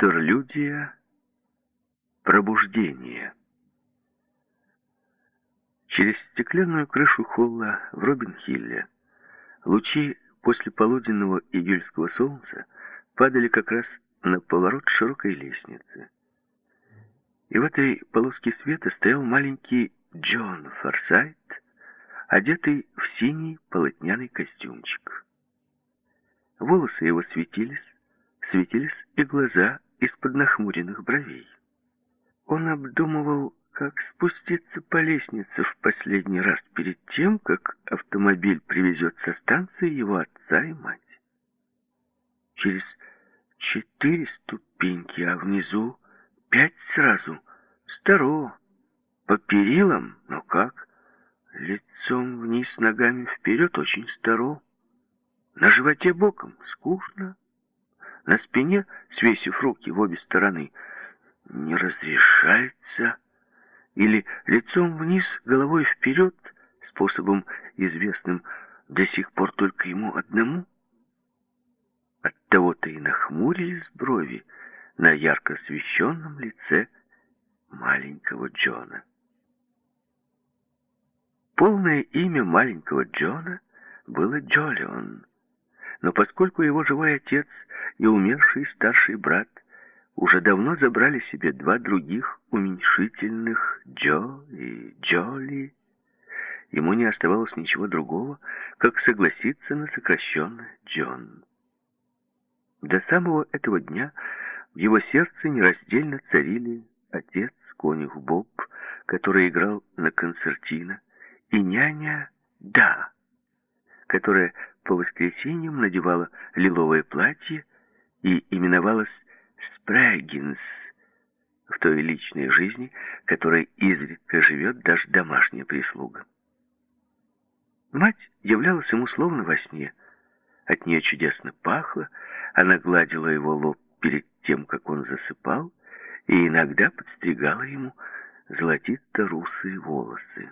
Интерлюдия Пробуждение Через стеклянную крышу холла в Робин-Хилле лучи после полуденного июльского солнца падали как раз на поворот широкой лестницы. И в этой полоске света стоял маленький Джон Форсайт, одетый в синий полотняный костюмчик. Волосы его светились, светились и глаза из-под нахмуренных бровей. Он обдумывал, как спуститься по лестнице в последний раз перед тем, как автомобиль привезет со станции его отца и мать. Через четыре ступеньки, а внизу пять сразу. Старо. По перилам, но как? Лицом вниз, ногами вперед, очень старо. На животе боком, скучно. На спине, свесив руки в обе стороны, не разрешается. Или лицом вниз, головой вперед, способом, известным до сих пор только ему одному. Оттого-то и нахмурились брови на ярко освещенном лице маленького Джона. Полное имя маленького Джона было Джолион но поскольку его живой отец и умерший старший брат уже давно забрали себе два других уменьшительных Джо и Джоли, ему не оставалось ничего другого, как согласиться на сокращенное Джон. До самого этого дня в его сердце нераздельно царили отец, конюх Боб, который играл на концертино, и няня Да, которая по воскресеньям надевала лиловое платье и именовалась Спрэггинс в той личной жизни, которой изредка живет даже домашняя прислуга. Мать являлась ему словно во сне. От нее чудесно пахло, она гладила его лоб перед тем, как он засыпал, и иногда подстригала ему золотисто-русые волосы.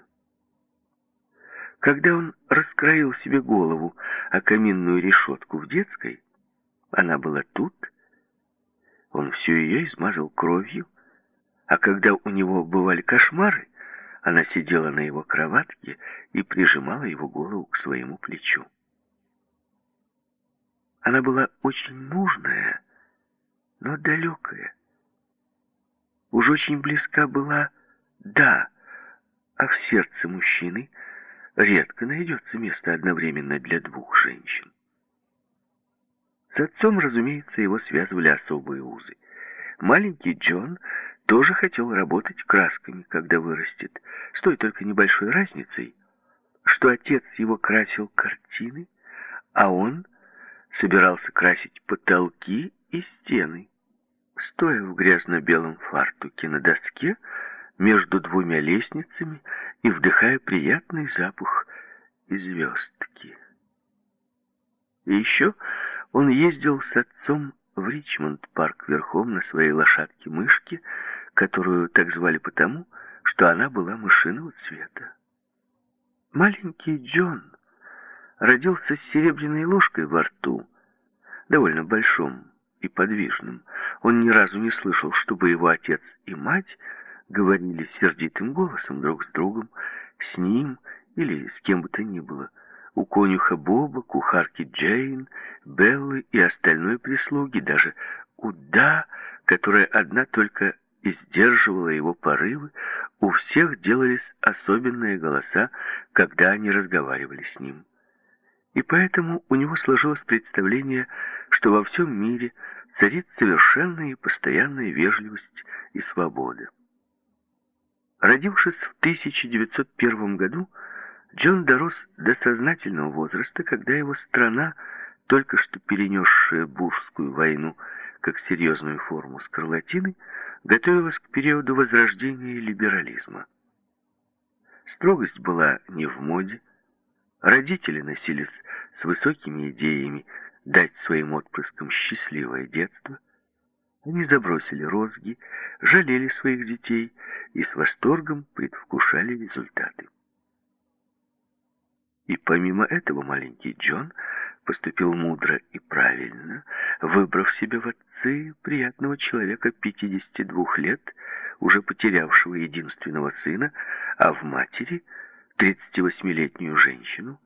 Когда он раскроил себе голову о каминную решетку в детской, она была тут, он всю ее измазал кровью, а когда у него бывали кошмары, она сидела на его кроватке и прижимала его голову к своему плечу. Она была очень нужная, но далекая. Уж очень близка была «да», а в сердце мужчины — редко найдется место одновременно для двух женщин. С отцом, разумеется, его связывали особые узы. Маленький Джон тоже хотел работать красками, когда вырастет, с той только небольшой разницей, что отец его красил картины, а он собирался красить потолки и стены. Стоя в грязно-белом фартуке на доске, между двумя лестницами и вдыхая приятный запах звездки. И еще он ездил с отцом в Ричмонд-парк верхом на своей лошадке-мышке, которую так звали потому, что она была мышиного цвета. Маленький Джон родился с серебряной ложкой во рту, довольно большом и подвижным. Он ни разу не слышал, чтобы его отец и мать говорили сердитым голосом друг с другом, с ним или с кем бы то ни было. У конюха Боба, кухарки Джейн, Беллы и остальной прислуги, даже у Да, которая одна только и сдерживала его порывы, у всех делались особенные голоса, когда они разговаривали с ним. И поэтому у него сложилось представление, что во всем мире царит совершенная и постоянная вежливость и свобода. Родившись в 1901 году, Джон дорос до сознательного возраста, когда его страна, только что перенесшая Бурскую войну как серьезную форму скарлатины, готовилась к периоду возрождения либерализма. Строгость была не в моде, родители носились с высокими идеями дать своим отпрыскам счастливое детство, они забросили розги, жалели своих детей и с восторгом предвкушали результаты. И помимо этого маленький Джон поступил мудро и правильно, выбрав себе в отцы приятного человека 52 лет, уже потерявшего единственного сына, а в матери 38-летнюю женщину,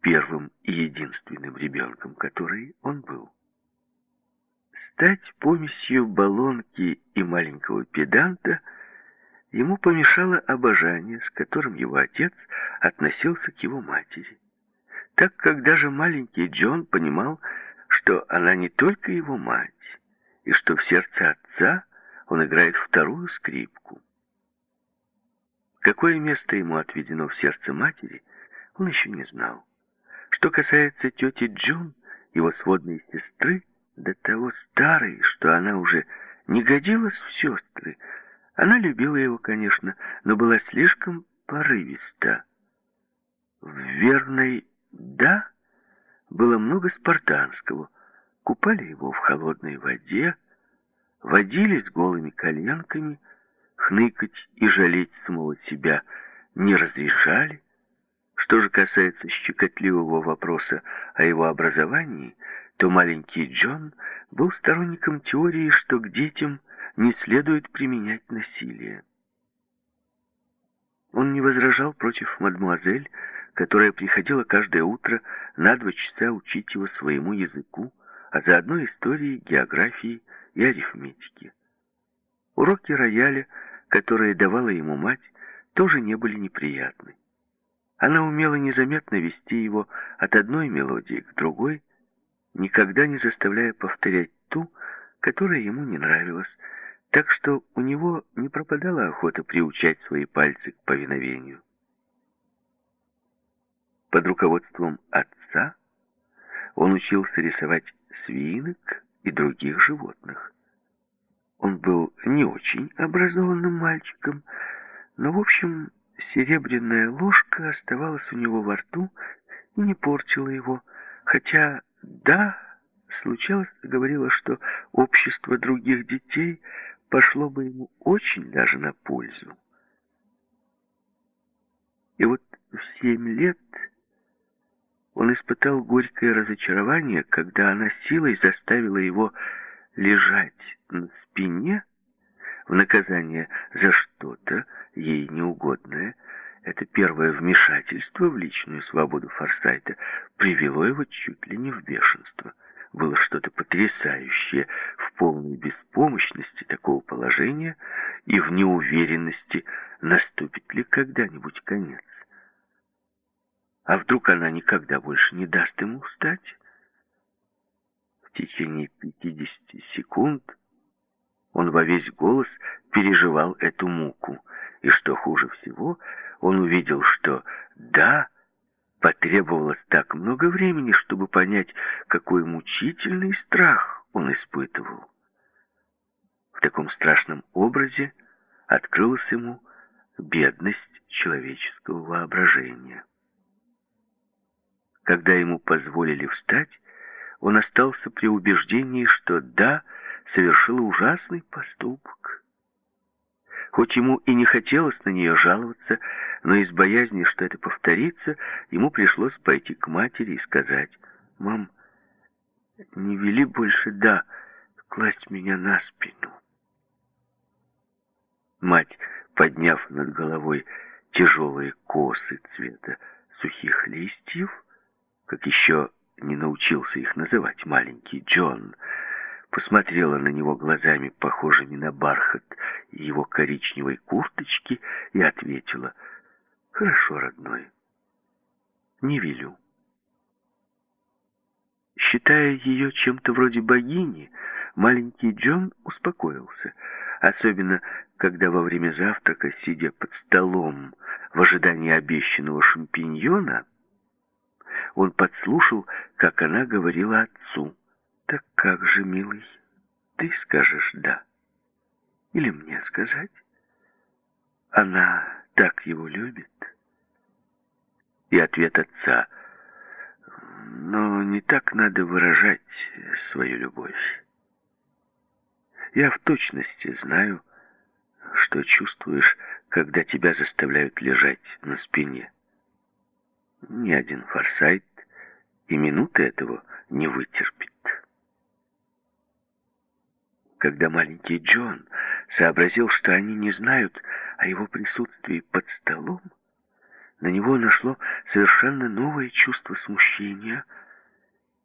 первым и единственным ребенком которой он был. Стать помесью баллонки и маленького педанта ему помешало обожание, с которым его отец относился к его матери. Так как даже маленький Джон понимал, что она не только его мать, и что в сердце отца он играет вторую скрипку. Какое место ему отведено в сердце матери, он еще не знал. Что касается тети Джун, его сводной сестры, до того старой, что она уже не годилась в сестры, она любила его, конечно, но была слишком порывиста. В верной «да» было много спартанского. Купали его в холодной воде, водились голыми коленками, хныкать и жалеть самого себя не разрешали. Что же касается щекотливого вопроса о его образовании, то маленький Джон был сторонником теории, что к детям не следует применять насилие. Он не возражал против мадмуазель, которая приходила каждое утро на два часа учить его своему языку, а заодно истории, географии и арифметики. Уроки рояля, которые давала ему мать, тоже не были неприятны. Она умела незаметно вести его от одной мелодии к другой, никогда не заставляя повторять ту, которая ему не нравилась, так что у него не пропадала охота приучать свои пальцы к повиновению. Под руководством отца он учился рисовать свинок и других животных. Он был не очень образованным мальчиком, но, в общем, серебряная ложка оставалась у него во рту и не портила его, хотя, да, случалось, говорила, что общество других детей пошло бы ему очень даже на пользу. И вот в семь лет он испытал горькое разочарование, когда она силой заставила его лежать на спине в наказание за что-то ей неугодное. Это первое вмешательство в личную свободу Форсайта привело его чуть ли не в бешенство. Было что-то потрясающее в полной беспомощности такого положения и в неуверенности, наступит ли когда-нибудь конец. А вдруг она никогда больше не даст ему встать? В течение 50 секунд он во весь голос переживал эту муку. И что хуже всего, он увидел, что «да» потребовалось так много времени, чтобы понять, какой мучительный страх он испытывал. В таком страшном образе открылась ему бедность человеческого воображения. Когда ему позволили встать, он остался при убеждении, что да, совершил ужасный поступок. Хоть ему и не хотелось на нее жаловаться, но из боязни, что это повторится, ему пришлось пойти к матери и сказать, «Мам, не вели больше «да», класть меня на спину». Мать, подняв над головой тяжелые косы цвета сухих листьев, как еще не научился их называть маленький Джон, посмотрела на него глазами, похожими на бархат его коричневой курточки, и ответила, «Хорошо, родной, не велю». Считая ее чем-то вроде богини, маленький Джон успокоился, особенно когда во время завтрака, сидя под столом в ожидании обещанного шампиньона, он подслушал, как она говорила отцу. «Так как же, милый, ты скажешь «да»? Или мне сказать? Она так его любит?» И ответ отца. «Но не так надо выражать свою любовь. Я в точности знаю, что чувствуешь, когда тебя заставляют лежать на спине». Ни один форсайт и минуты этого не вытерпит. Когда маленький Джон сообразил, что они не знают о его присутствии под столом, на него нашло совершенно новое чувство смущения,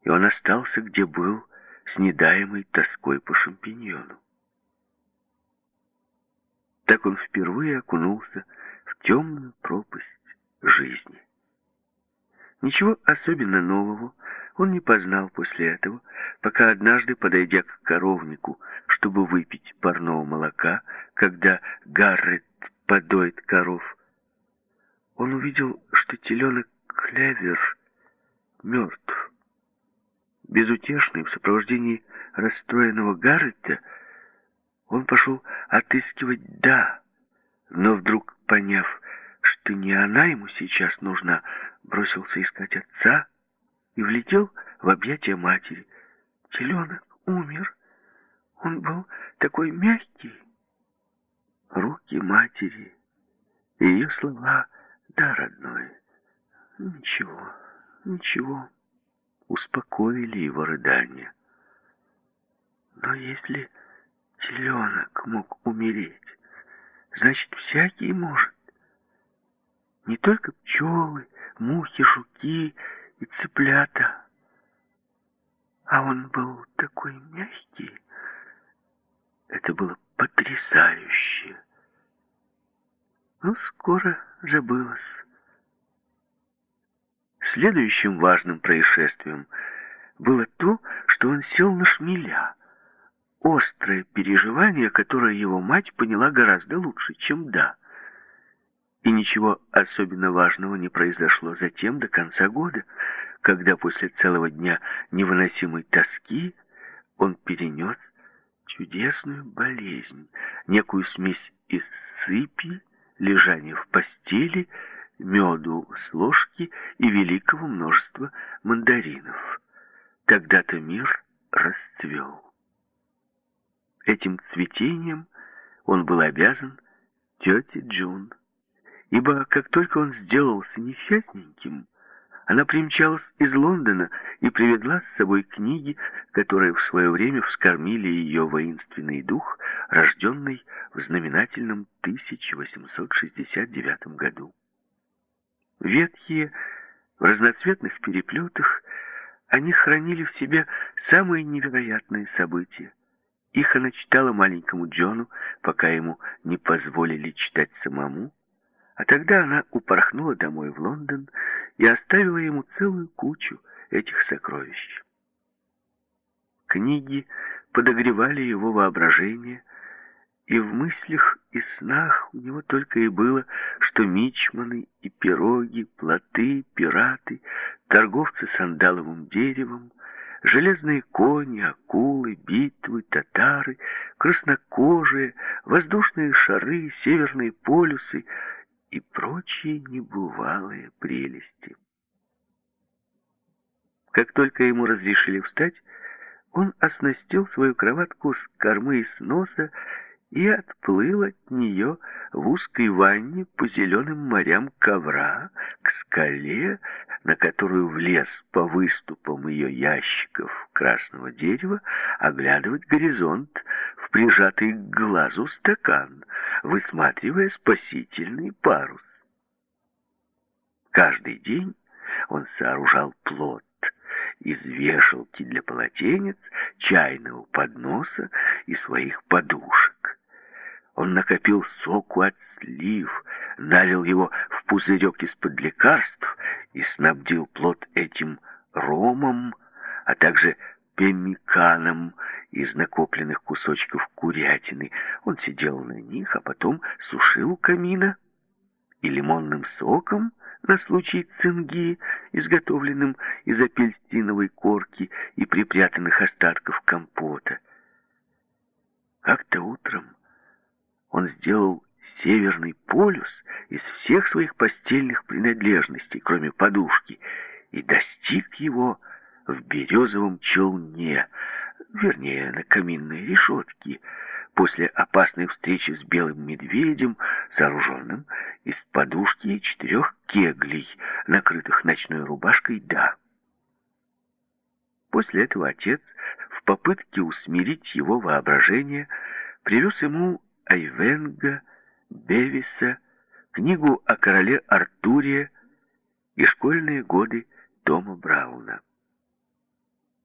и он остался, где был, с недаемой тоской по шампиньону. Так он впервые окунулся в темную пропасть жизни. Ничего особенно нового он не познал после этого, пока однажды, подойдя к коровнику, чтобы выпить парного молока, когда Гаррет подоит коров, он увидел, что теленок Клевер мертв. Безутешный, в сопровождении расстроенного Гаррета, он пошел отыскивать «да», но вдруг, поняв, что не она ему сейчас нужна, бросился искать отца и влетел в объятия матери. Теленок умер. Он был такой мягкий. Руки матери ее слова «да, родной». Ничего, ничего. Успокоили его рыдания. Но если теленок мог умереть, значит, всякий может. Не только пчелы, мухи, жуки и цыплята. А он был такой мягкий. Это было потрясающе. Но скоро забылось. Следующим важным происшествием было то, что он сел на шмеля. Острое переживание, которое его мать поняла гораздо лучше, чем «да». И ничего особенно важного не произошло затем до конца года, когда после целого дня невыносимой тоски он перенес чудесную болезнь, некую смесь из сыпи, лежания в постели, меду с ложки и великого множества мандаринов. Тогда-то мир расцвел. Этим цветением он был обязан тете Джун ибо как только он сделался несчастненьким, она примчалась из Лондона и привезла с собой книги, которые в свое время вскормили ее воинственный дух, рожденный в знаменательном 1869 году. Ветхие, в разноцветных переплетах, они хранили в себе самые невероятные события. Их она читала маленькому Джону, пока ему не позволили читать самому, а тогда она упорхнула домой в Лондон и оставила ему целую кучу этих сокровищ. Книги подогревали его воображение, и в мыслях и снах у него только и было, что мичманы и пироги, плоты, пираты, торговцы сандаловым деревом, железные кони, акулы, битвы, татары, краснокожие, воздушные шары, северные полюсы — и прочие небывалые прелести. Как только ему разрешили встать, он оснастил свою кроватку с кормы и с носа и отплыл от нее в узкой ванне по зеленым морям ковра к скале, на которую влез по выступам ее ящиков красного дерева, оглядывать горизонт в прижатый к глазу стакан, высматривая спасительный парус. Каждый день он сооружал плод из вешалки для полотенец, чайного подноса и своих подушек. Он накопил соку от слив, налил его в пузырек из-под лекарств и снабдил плод этим ромом, а также пеммиканом из накопленных кусочков курятины. Он сидел на них, а потом сушил у камина и лимонным соком на случай цинги, изготовленным из апельсиновой корки и припрятанных остатков компота. Как-то утром он сделал Северный полюс из всех своих постельных принадлежностей, кроме подушки, и достиг его в березовом челне, вернее, на каминной решетке, после опасной встречи с белым медведем, сооруженным из подушки и четырех кеглей, накрытых ночной рубашкой «да». После этого отец в попытке усмирить его воображение, привез ему Айвенга, Бевиса, книгу о короле Артуре и школьные годы Тома Брауна.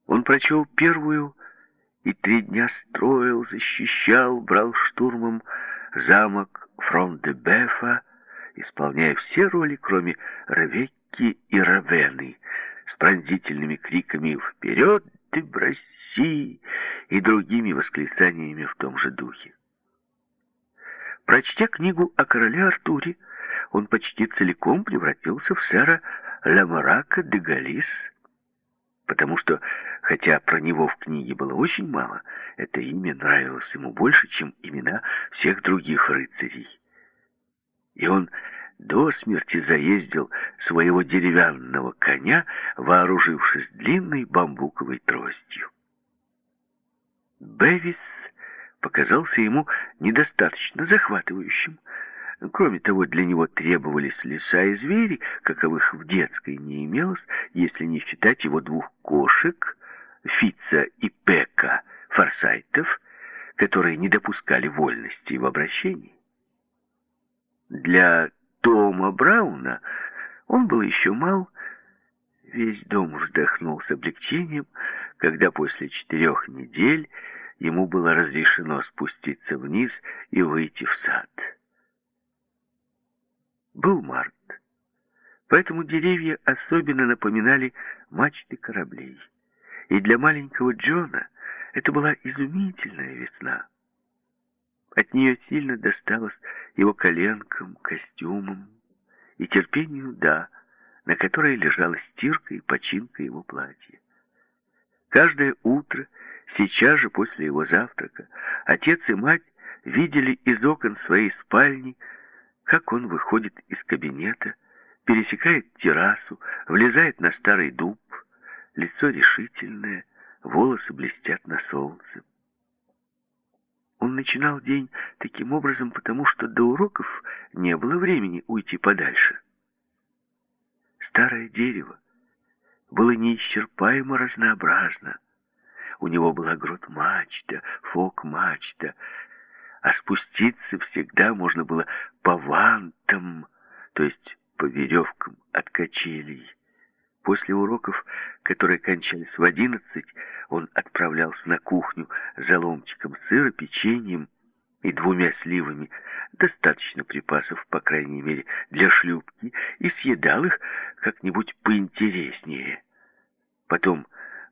Он прочел первую и три дня строил, защищал, брал штурмом замок Фрон-де-Бефа, исполняя все роли, кроме Ревекки и Равены, с пронзительными криками «Вперед, ты, броси!» и другими восклицаниями в том же духе. Прочтя книгу о короле Артуре, он почти целиком превратился в сэра Ламарака де Галис, потому что, хотя про него в книге было очень мало, это имя нравилось ему больше, чем имена всех других рыцарей. И он до смерти заездил своего деревянного коня, вооружившись длинной бамбуковой тростью. Бевис показался ему недостаточно захватывающим. Кроме того, для него требовались леса и звери, каковых в детской не имелось, если не считать его двух кошек, Фица и Пека, форсайтов, которые не допускали вольности в обращении. Для Тома Брауна он был еще мал, весь дом вздохнул с облегчением, когда после четырех недель ему было разрешено спуститься вниз и выйти в сад. Был март, поэтому деревья особенно напоминали мачты кораблей. И для маленького Джона это была изумительная весна. От нее сильно досталось его коленкам, костюмам и терпению «да», на которой лежала стирка и починка его платья. Каждое утро, сейчас же после его завтрака, отец и мать видели из окон своей спальни как он выходит из кабинета, пересекает террасу, влезает на старый дуб, лицо решительное, волосы блестят на солнце. Он начинал день таким образом, потому что до уроков не было времени уйти подальше. Старое дерево было неисчерпаемо разнообразно. У него была грот-мачта, фок-мачта, а спуститься всегда можно было по вантам, то есть по веревкам от качелей. После уроков, которые кончались в одиннадцать, он отправлялся на кухню за ломтиком сыра, печеньем и двумя сливами, достаточно припасов, по крайней мере, для шлюпки, и съедал их как-нибудь поинтереснее. Потом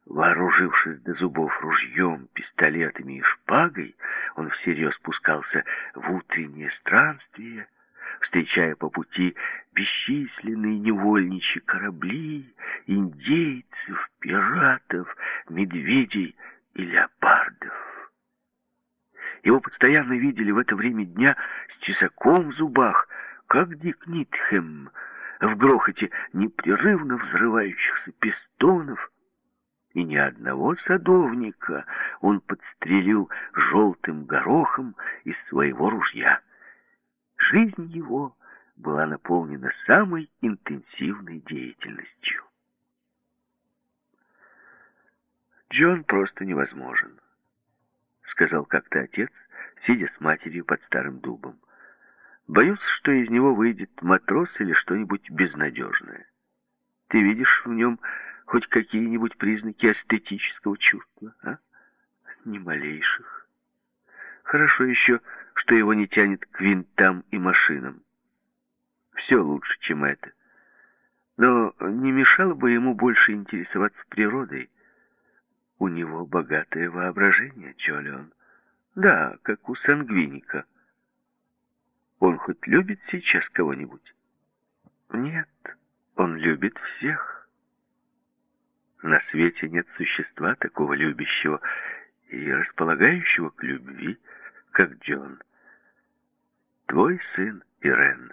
Вооружившись до зубов ружьем, пистолетами и шпагой, он всерьез спускался в утреннее странствие, встречая по пути бесчисленные невольничьи корабли, индейцев, пиратов, медведей и леопардов. Его постоянно видели в это время дня с тесаком в зубах, как Дик Нитхэм, в грохоте непрерывно взрывающихся пистонов, и ни одного садовника он подстрелил желтым горохом из своего ружья. Жизнь его была наполнена самой интенсивной деятельностью. «Джон просто невозможен», — сказал как-то отец, сидя с матерью под старым дубом. «Боюсь, что из него выйдет матрос или что-нибудь безнадежное. Ты видишь в нем хоть какие-нибудь признаки эстетического чувства, а? Ни малейших. Хорошо еще, что его не тянет к винтам и машинам. Все лучше, чем это. Но не мешало бы ему больше интересоваться природой. У него богатое воображение, Чолион. Да, как у сангвиника. Он хоть любит сейчас кого-нибудь? Нет, он любит всех. На свете нет существа такого любящего и располагающего к любви, как Джон. Твой сын Ирен.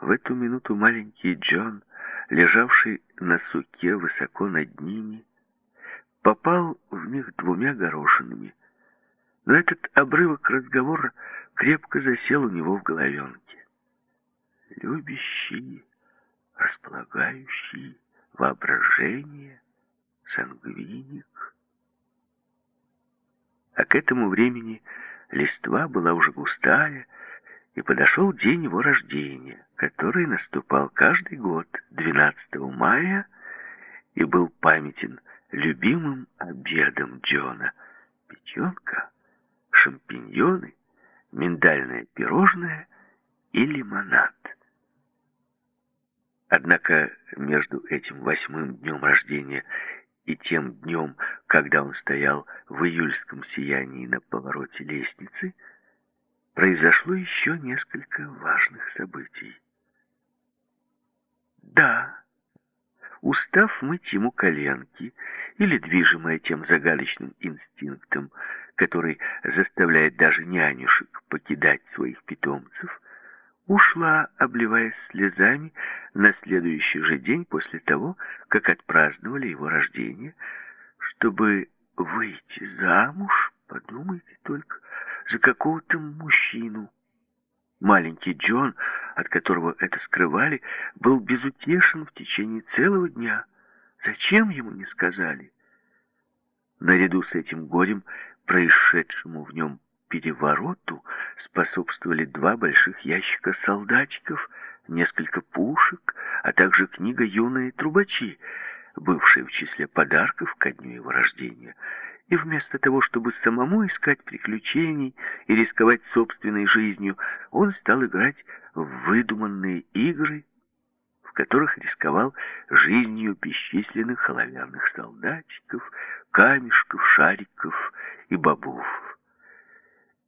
В эту минуту маленький Джон, лежавший на суке высоко над ними, попал в них двумя горошинами. Но этот обрывок разговора крепко засел у него в головенке. Любящий, располагающий, воображение, сангвиник. А к этому времени листва была уже густая, и подошел день его рождения, который наступал каждый год 12 мая и был памятен любимым обедом Джона. Печенка, шампиньоны, миндальное пирожное и лимонад. Однако между этим восьмым днем рождения и тем днем, когда он стоял в июльском сиянии на повороте лестницы, произошло еще несколько важных событий. Да, устав мыть ему коленки, или движимая тем загадочным инстинктом, который заставляет даже нянюшек покидать своих питомцев, ушла, обливаясь слезами, на следующий же день после того, как отпраздновали его рождение, чтобы выйти замуж, подумайте только, за какого-то мужчину. Маленький Джон, от которого это скрывали, был безутешен в течение целого дня. Зачем ему не сказали? Наряду с этим горем, происшедшему в нем перевороту, способствовали два больших ящика солдатиков, несколько пушек, а также книга «Юные трубачи», бывшая в числе подарков ко дню его рождения. И вместо того, чтобы самому искать приключений и рисковать собственной жизнью, он стал играть в выдуманные игры, в которых рисковал жизнью бесчисленных оловянных солдатиков, камешков, шариков и бобов.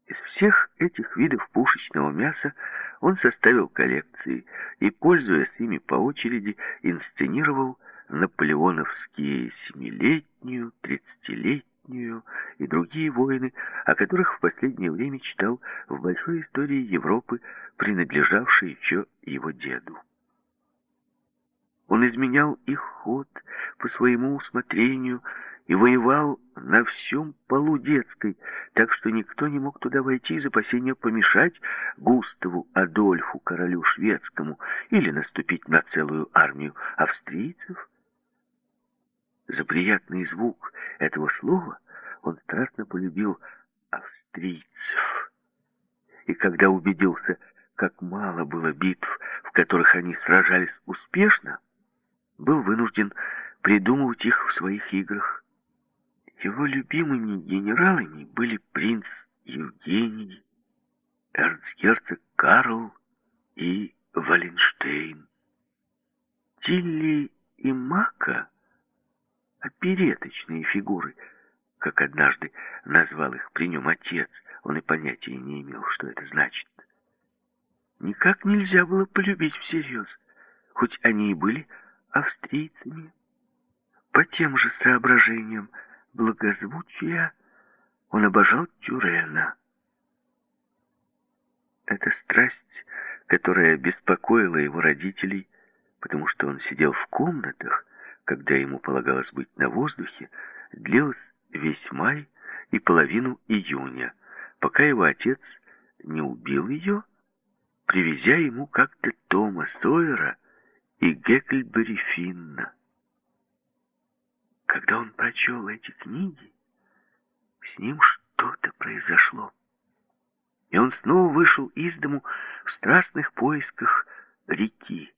Из всех этих видов пушечного мяса он составил коллекции и, пользуясь ими по очереди, инсценировал наполеоновские семилетнюю, тридцатилетнюю и другие войны, о которых в последнее время читал в большой истории Европы, принадлежавшей еще его деду. Он изменял их ход по своему усмотрению и воевал на всем полу детской, так что никто не мог туда войти из опасения помешать Густаву Адольфу, королю шведскому, или наступить на целую армию австрийцев. За приятный звук этого слова он страстно полюбил австрийцев. И когда убедился, как мало было битв, в которых они сражались успешно, был вынужден придумывать их в своих играх. Его любимыми генералами были принц Евгений, эрцгерцог Карл и Валенштейн. Тилли и Мака — опереточные фигуры, как однажды назвал их при нем отец. Он и понятия не имел, что это значит. Никак нельзя было полюбить всерьез, хоть они и были австрийцами. По тем же соображениям, благозвучия он обожал Тюрена. Эта страсть, которая беспокоила его родителей, потому что он сидел в комнатах, когда ему полагалось быть на воздухе, длилась весь май и половину июня, пока его отец не убил ее, привезя ему как-то Тома Сойера и Гекльбери Финна. Когда он прочел эти книги, с ним что-то произошло. И он снова вышел из дому в страстных поисках реки.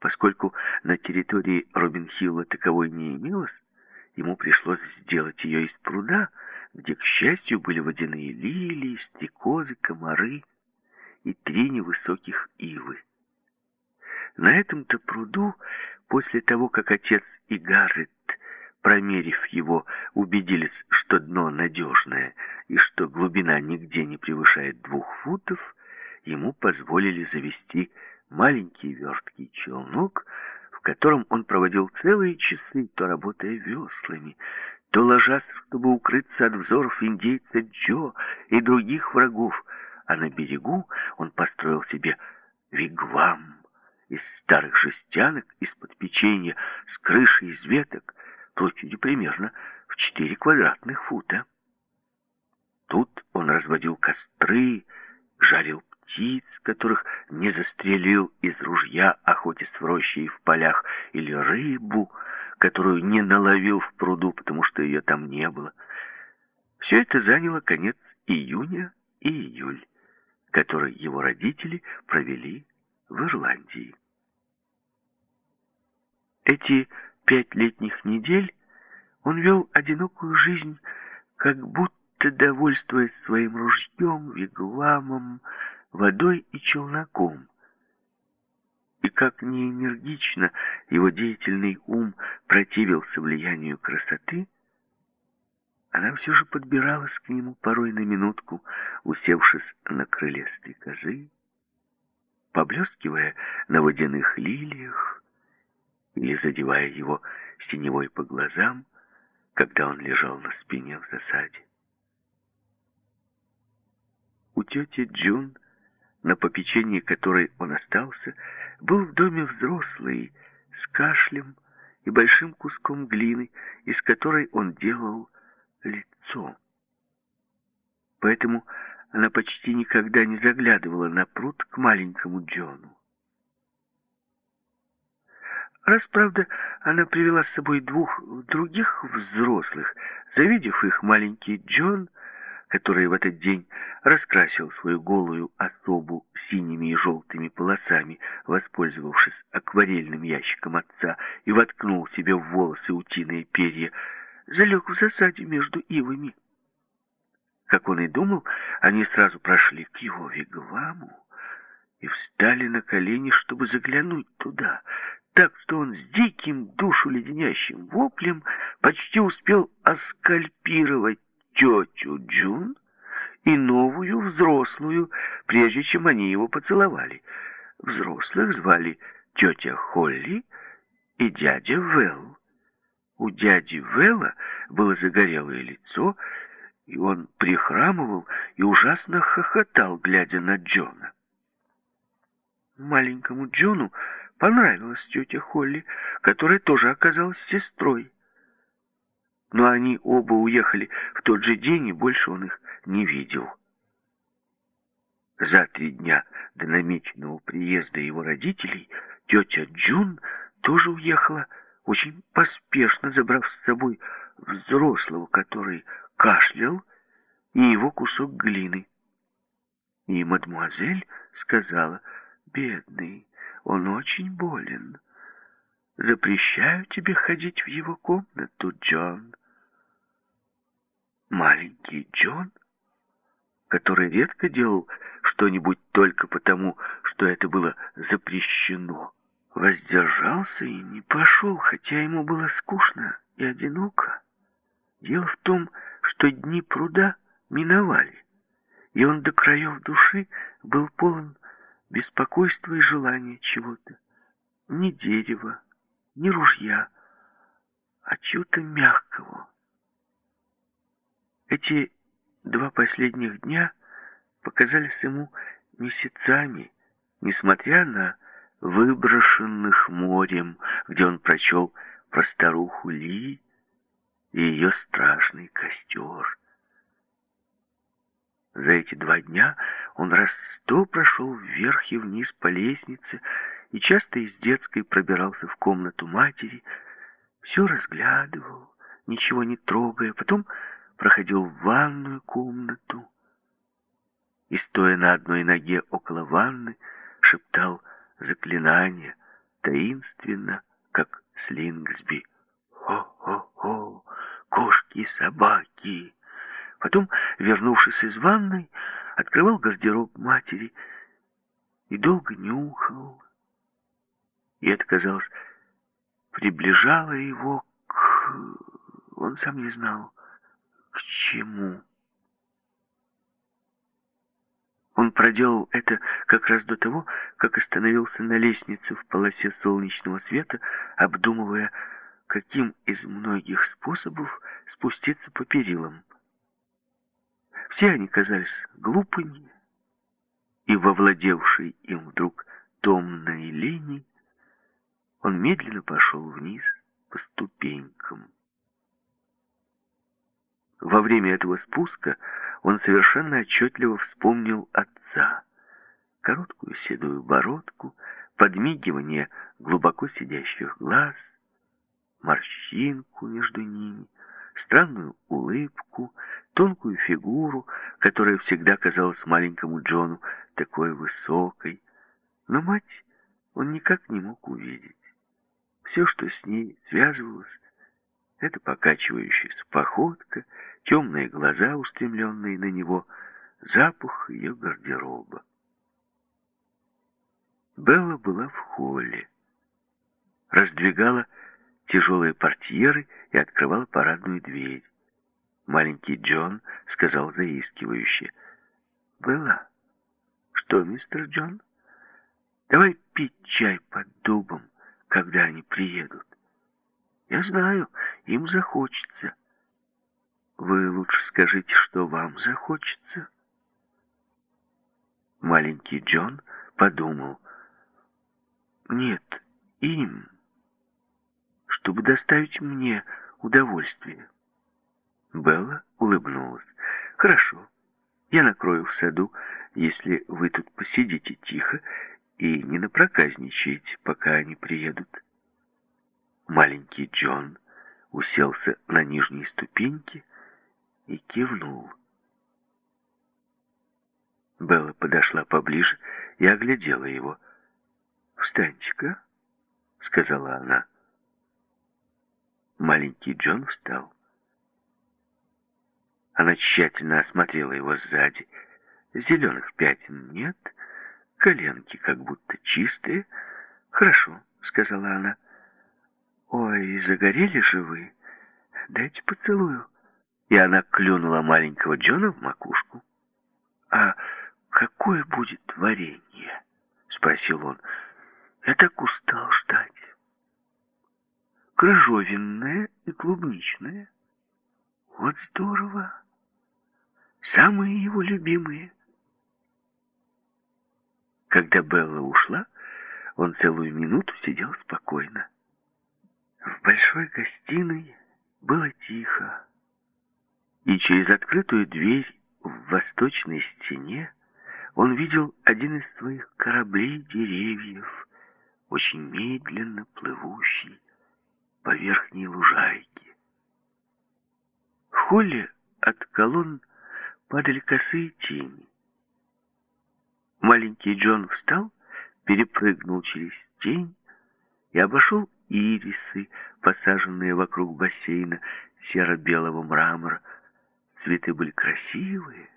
Поскольку на территории Робинхилла таковой не имелось, ему пришлось сделать ее из пруда, где, к счастью, были водяные лилии, стрекозы, комары и три невысоких ивы. На этом-то пруду После того, как отец и Гаррет, промерив его, убедились, что дно надежное и что глубина нигде не превышает двух футов, ему позволили завести маленький верткий челнок, в котором он проводил целые часы, то работая веслами, то ложась, чтобы укрыться от взоров индейца Джо и других врагов, а на берегу он построил себе вигвам из старых жестянок, из-под печенья, с крышей из веток, площадью примерно в четыре квадратных фута. Тут он разводил костры, жарил птиц, которых не застрелил из ружья, охотясь в роще и в полях, или рыбу, которую не наловил в пруду, потому что ее там не было. Все это заняло конец июня и июль, который его родители провели в Ирландии. Эти пять летних недель он вел одинокую жизнь, как будто довольствуясь своим ружьем, вигвамом, водой и челноком. И как неэнергично его деятельный ум противился влиянию красоты, она все же подбиралась к нему порой на минутку, усевшись на крыле стрекозы, поблескивая на водяных лилиях или задевая его синевой по глазам, когда он лежал на спине в засаде. У тети Джун, на попечении которой он остался, был в доме взрослый, с кашлем и большим куском глины, из которой он делал лицо. Поэтому она почти никогда не заглядывала на пруд к маленькому Джону. Раз, правда, она привела с собой двух других взрослых, завидев их, маленький Джон, который в этот день раскрасил свою голую особу синими и желтыми полосами, воспользовавшись акварельным ящиком отца, и воткнул себе в волосы утиные перья, залег в засаде между ивами. Как он и думал, они сразу прошли к его вигваму и встали на колени, чтобы заглянуть туда, так что он с диким душу леденящим воплем почти успел оскальпировать тетю Джун и новую взрослую, прежде чем они его поцеловали. Взрослых звали тетя Холли и дядя Вэлл. У дяди Вэлла было загорелое лицо, и он прихрамывал и ужасно хохотал, глядя на Джона. Маленькому Джону понравилась тетя Холли, которая тоже оказалась сестрой. Но они оба уехали в тот же день, и больше он их не видел. За три дня до намеченного приезда его родителей тетя Джун тоже уехала, очень поспешно забрав с собой взрослого, который кашлял, и его кусок глины. И мадемуазель сказала, «Бедный, он очень болен. Запрещаю тебе ходить в его комнату, Джон». Маленький Джон, который редко делал что-нибудь только потому, что это было запрещено, воздержался и не пошел, хотя ему было скучно и одиноко. Дело в том, что дни пруда миновали, и он до краев души был полон беспокойства и желания чего-то. Ни дерева, ни ружья, а чего-то мягкого. Эти два последних дня показались ему месяцами, несмотря на выброшенных морем, где он прочел про старуху Ли и ее страшный костер. За эти два дня он раз сто прошел вверх и вниз по лестнице и часто из детской пробирался в комнату матери, все разглядывал, ничего не трогая, потом проходил в ванную комнату и, стоя на одной ноге около ванны, шептал заклинание таинственно, как Слингсби. «Хо-хо-хо! Кошки собаки!» Потом, вернувшись из ванной, открывал гардероб матери и долго нюхал. И это, казалось, приближало его к... Он сам не знал, к чему. Он проделал это как раз до того, как остановился на лестнице в полосе солнечного света, обдумывая, каким из многих способов спуститься по перилам. Все они казались глупыми, и вовладевший им вдруг томной лени, он медленно пошел вниз по ступенькам. Во время этого спуска он совершенно отчетливо вспомнил отца. Короткую седую бородку, подмигивание глубоко сидящих глаз, морщинку между ними, странную улыбку, тонкую фигуру, которая всегда казалась маленькому Джону такой высокой. Но мать он никак не мог увидеть. Все, что с ней связывалось, это покачивающаяся походка, темные глаза, устремленные на него, запах ее гардероба. Белла была в холле, раздвигала тяжелые портьеры и открывала парадную дверь. Маленький Джон сказал заискивающе. «Белла, что, мистер Джон, давай пить чай под дубом, когда они приедут. Я знаю, им захочется. Вы лучше скажите, что вам захочется». Маленький Джон подумал. «Нет, им» чтобы доставить мне удовольствие. Белла улыбнулась. «Хорошо, я накрою в саду, если вы тут посидите тихо и не напроказничаете, пока они приедут». Маленький Джон уселся на нижней ступеньке и кивнул. Белла подошла поближе и оглядела его. «Встаньте-ка», — сказала она. Маленький Джон встал. Она тщательно осмотрела его сзади. Зеленых пятен нет, коленки как будто чистые. «Хорошо», — сказала она. «Ой, загорели же вы. Дайте поцелую». И она клюнула маленького Джона в макушку. «А какое будет варенье?» — спросил он. «Я так устал ждать» крыжовенное и клубничное. Вот здорово. Самые его любимые. Когда Белла ушла, он целую минуту сидел спокойно. В большой гостиной было тихо, и через открытую дверь в восточной стене он видел один из своих кораблей деревьев, очень медленно плывущий по верхней лужайке. В холле от колонн падали косые тени. Маленький Джон встал, перепрыгнул через тень и обошел ирисы, посаженные вокруг бассейна серо-белого мрамора. Цветы были красивые,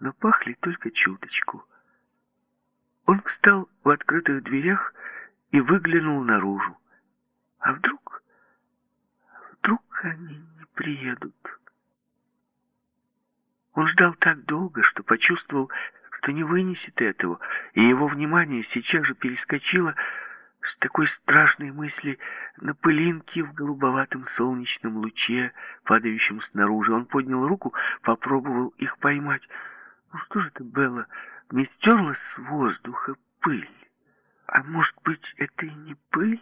но пахли только чуточку. Он встал в открытых дверях и выглянул наружу. А вдруг... Вдруг они не приедут? Он ждал так долго, что почувствовал, что не вынесет этого, и его внимание сейчас же перескочило с такой страшной мысли на пылинки в голубоватом солнечном луче, падающем снаружи. Он поднял руку, попробовал их поймать. Ну что же это, Белла, не стерлась с воздуха пыль? А может быть, это и не пыль?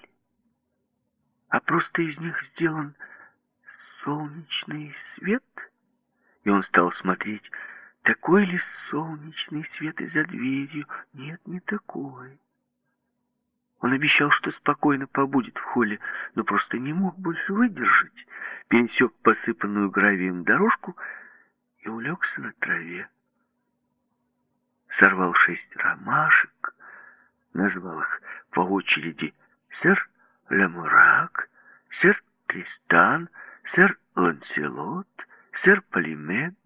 А просто из них сделан солнечный свет? И он стал смотреть, такой ли солнечный свет и за дверью? Нет, не такой. Он обещал, что спокойно побудет в холле, но просто не мог больше выдержать. Пересек посыпанную гравием дорожку и улегся на траве. Сорвал шесть ромашек, назвал их по очереди «Сэр Лемурак, сэр Тристан, сэр Ланселот, сэр Полимет,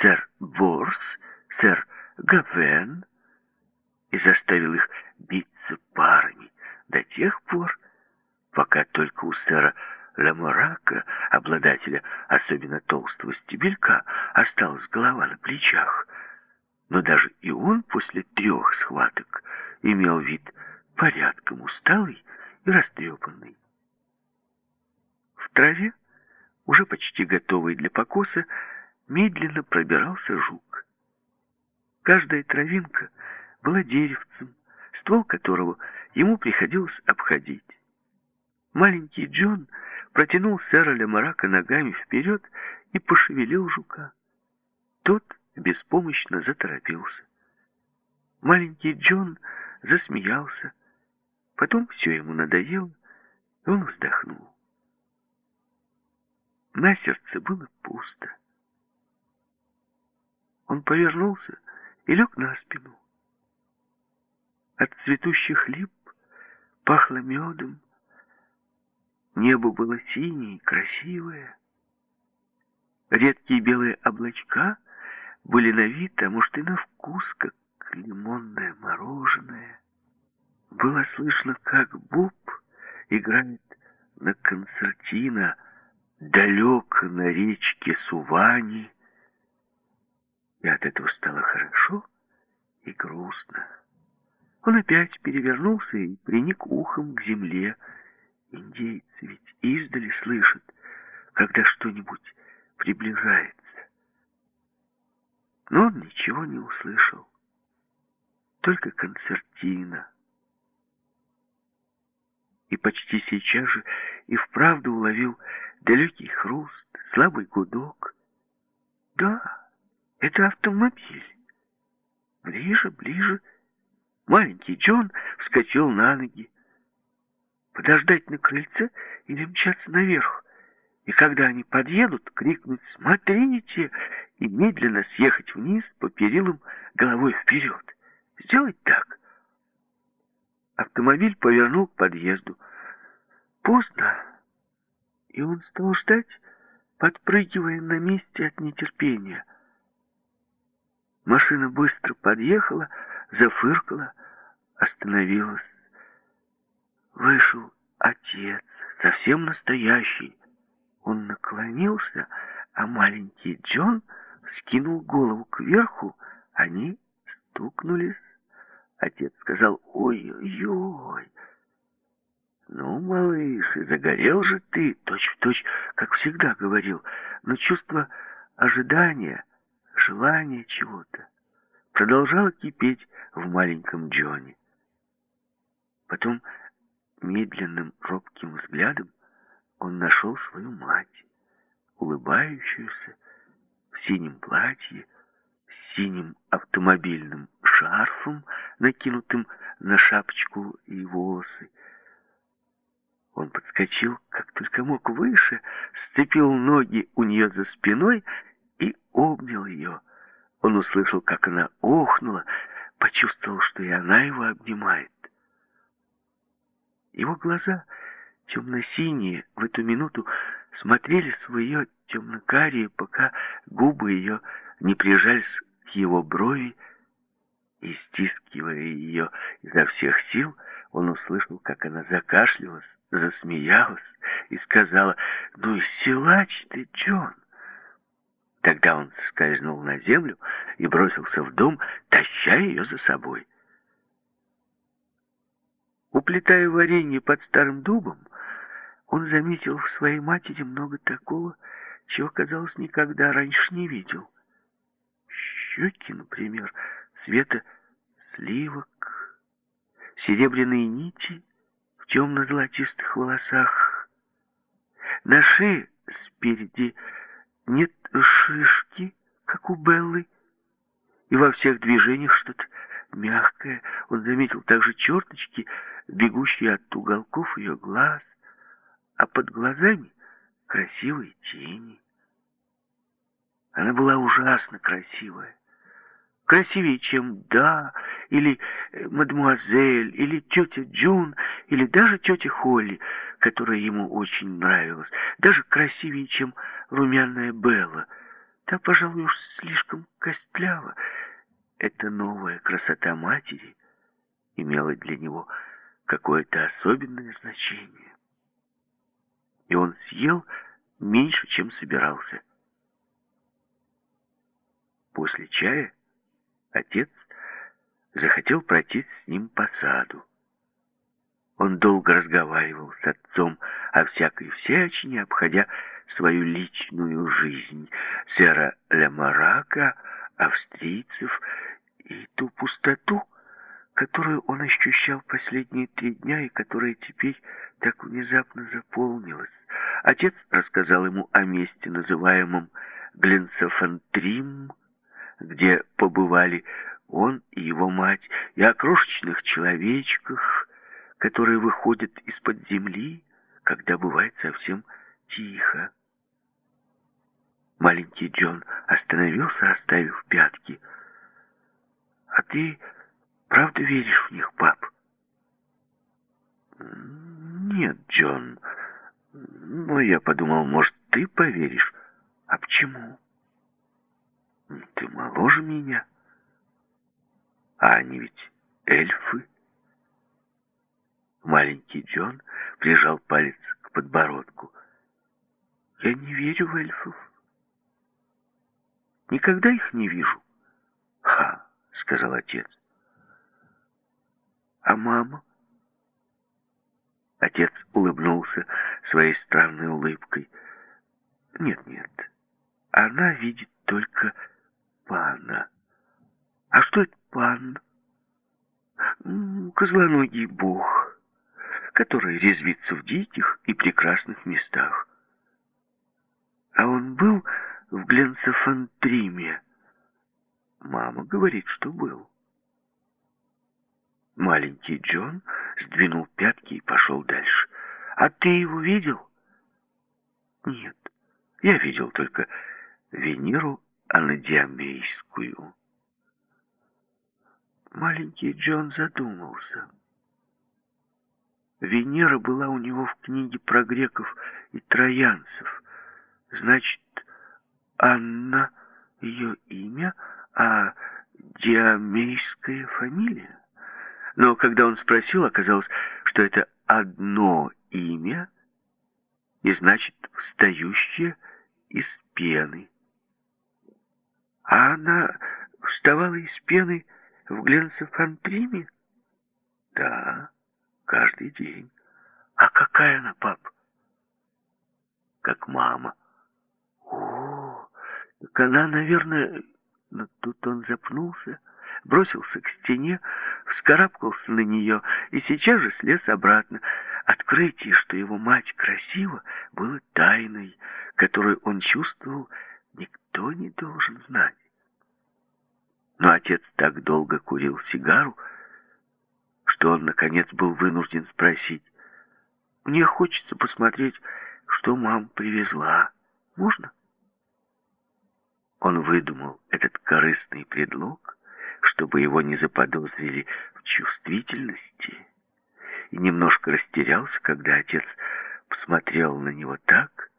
сэр Борс, сэр Гавен и заставил их биться парами до тех пор, пока только у сэра Ламорака, обладателя особенно толстого стебелька, осталась голова на плечах. Но даже и он после трех схваток имел вид порядком усталый растрепанный. В траве, уже почти готовый для покоса, медленно пробирался жук. Каждая травинка была деревцем, ствол которого ему приходилось обходить. Маленький Джон протянул сэра Лемарака ногами вперед и пошевелил жука. Тот беспомощно заторопился. Маленький Джон засмеялся, Потом все ему надоело, и он вздохнул. На сердце было пусто. Он повернулся и лег на спину. От цветущих лип пахло медом. Небо было синее, красивое. Редкие белые облачка были на вид, а может и на вкус, как лимонное мороженое. Было слышно, как Буб играет на концертино далеко на речке Сувани, и от этого стало хорошо и грустно. Он опять перевернулся и приник ухом к земле. Индейцы ведь издали слышат, когда что-нибудь приближается. Но он ничего не услышал. Только концертина. И почти сейчас же и вправду уловил далекий хруст, слабый гудок. Да, это автомобиль. Ближе, ближе. Маленький Джон вскочил на ноги. Подождать на крыльце или мчаться наверх? И когда они подъедут, крикнуть «Смотрите!» и медленно съехать вниз по перилам головой вперед. Сделать так. Автомобиль повернул к подъезду. Поздно. И он стал ждать, подпрыгивая на месте от нетерпения. Машина быстро подъехала, зафыркала, остановилась. Вышел отец, совсем настоящий. Он наклонился, а маленький Джон скинул голову кверху. Они стукнулись. Отец сказал «Ой-ой-ой». «Ну, малыш, и загорел же ты, точь-в-точь, точь, как всегда говорил, но чувство ожидания, желания чего-то продолжало кипеть в маленьком Джоне. Потом медленным робким взглядом он нашел свою мать, улыбающуюся в синем платье, с синим автомобильным шарфом, накинутым на шапочку и волосы. Он подскочил, как только мог, выше, сцепил ноги у нее за спиной и обнял ее. Он услышал, как она охнула, почувствовал, что и она его обнимает. Его глаза, темно-синие, в эту минуту смотрели в ее темно-карие, пока губы ее не прижались к его брови, и, стискивая ее изо всех сил, он услышал, как она закашлялась, засмеялась и сказала, «Ну и силач ты, Джон!» Тогда он скользнул на землю и бросился в дом, таща ее за собой. Уплетая варенье под старым дубом, он заметил в своей матери много такого, чего, казалось, никогда раньше не видел. Щеки, например, цвета сливок, серебряные нити в темно-золотистых волосах. На шее спереди нет шишки, как у Беллы, и во всех движениях что-то мягкое. Он заметил также черточки, бегущие от уголков ее глаз, а под глазами красивые тени. Она была ужасно красивая. Красивее, чем Да, или э, Мадемуазель, или тетя Джун, или даже тетя Холли, которая ему очень нравилась. Даже красивее, чем румяная Белла. Та, пожалуй, уж слишком костлява. Эта новая красота матери имела для него какое-то особенное значение. И он съел меньше, чем собирался. После чая отец захотел пройтись с ним по саду. Он долго разговаривал с отцом о всякой всячине, обходя свою личную жизнь, сэра Лемарака, австрийцев и ту пустоту, которую он ощущал последние три дня и которая теперь так внезапно заполнилась. Отец рассказал ему о месте, называемом Гленсофантрим, где побывали он и его мать, и о крошечных человечках, которые выходят из-под земли, когда бывает совсем тихо. Маленький Джон остановился, оставив пятки. «А ты правда веришь в них, пап?» «Нет, Джон. Но я подумал, может, ты поверишь. А почему?» «Ты моложе меня. А они ведь эльфы». Маленький Джон прижал палец к подбородку. «Я не верю в эльфов. Никогда их не вижу». «Ха!» — сказал отец. «А мама?» Отец улыбнулся своей странной улыбкой. «Нет-нет, она видит только пана. А что это пан?» «Козлоногий бог» который резвится в диких и прекрасных местах. А он был в Гленцефантриме. Мама говорит, что был. Маленький Джон сдвинул пятки и пошел дальше. «А ты его видел?» «Нет, я видел только Венеру Анадиамейскую». Маленький Джон задумался. Венера была у него в книге про греков и троянцев. Значит, Анна — ее имя, а Диамейская фамилия. Но когда он спросил, оказалось, что это одно имя и значит встающее из пены. А она вставала из пены в Гленсофантриме? Да каждый день. А какая она, пап? Как мама. О, так она, наверное... Но тут он запнулся, бросился к стене, вскарабкался на нее и сейчас же слез обратно. Открытие, что его мать красива, было тайной, которую он чувствовал, никто не должен знать. Но отец так долго курил сигару, что он, наконец, был вынужден спросить. «Мне хочется посмотреть, что мама привезла. Можно?» Он выдумал этот корыстный предлог, чтобы его не заподозрили в чувствительности, и немножко растерялся, когда отец посмотрел на него так,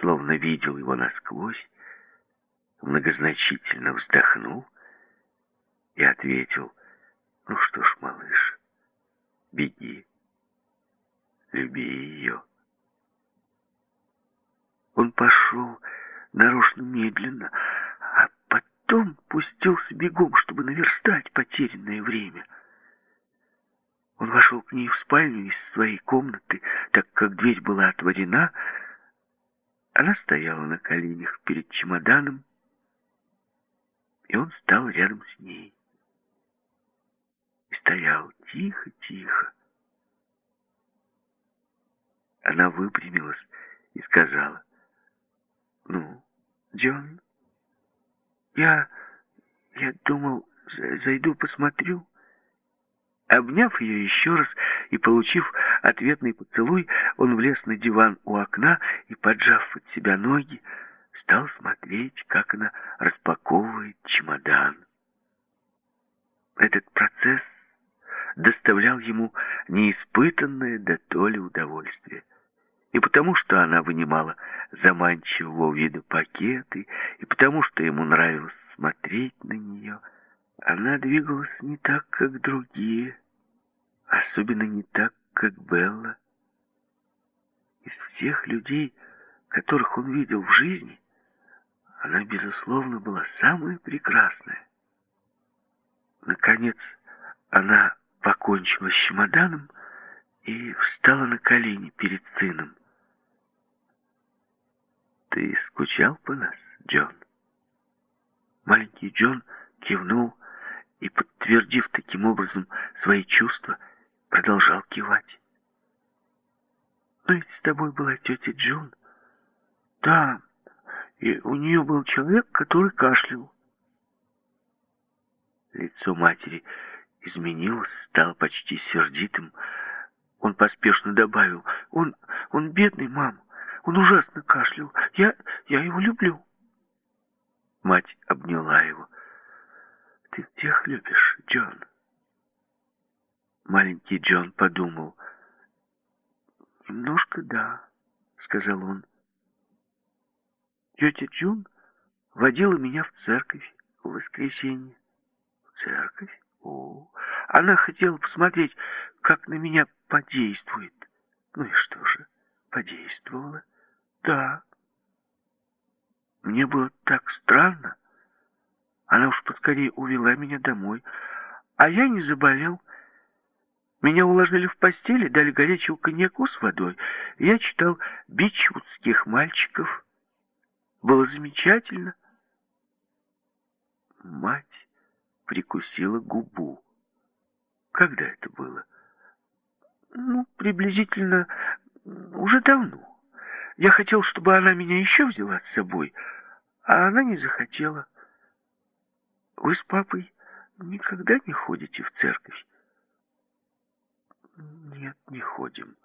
словно видел его насквозь, многозначительно вздохнул и ответил, «Ну что ж, малыш, Беги. Люби ее. Он пошел нарочно медленно, а потом пустился бегом, чтобы наверстать потерянное время. Он вошел к ней в спальню из своей комнаты, так как дверь была отворена. Она стояла на коленях перед чемоданом, и он стал рядом с ней и стоял тихо-тихо. Она выпрямилась и сказала, «Ну, Джон, я... я думал, зайду посмотрю». Обняв ее еще раз и получив ответный поцелуй, он влез на диван у окна и, поджав под себя ноги, стал смотреть, как она распаковывает чемодан. Этот процесс доставлял ему неиспытанное до то ли удовольствие. И потому, что она вынимала заманчивого вида пакеты, и потому, что ему нравилось смотреть на нее, она двигалась не так, как другие, особенно не так, как Белла. Из всех людей, которых он видел в жизни, она, безусловно, была самая прекрасная. Наконец, она покончила с чемоданом и встала на колени перед сыном. «Ты скучал по нас, Джон?» Маленький Джон кивнул и, подтвердив таким образом свои чувства, продолжал кивать. «Но ведь с тобой была тетя Джун?» «Да, и у нее был человек, который кашлял». Лицо матери изменилось, стал почти сердитым. Он поспешно добавил, «Он, он бедный, мам, он ужасно кашлял, я, я его люблю». Мать обняла его. «Ты всех любишь, Джон?» Маленький Джон подумал. «Немножко да», — сказал он. «Тетя Джун водила меня в церковь в воскресенье». «В церковь? О, она хотела посмотреть, как на меня подействует. Ну и что же, подействовала? Да. Мне было так странно. Она уж поскорее увела меня домой, а я не заболел. Меня уложили в постели, дали горячего коньяку с водой. Я читал бичвудских мальчиков. Было замечательно. Мать прикусила губу. Когда это было? Ну, приблизительно уже давно. Я хотел, чтобы она меня еще взяла с собой, а она не захотела. Вы с папой никогда не ходите в церковь? Нет, не ходим.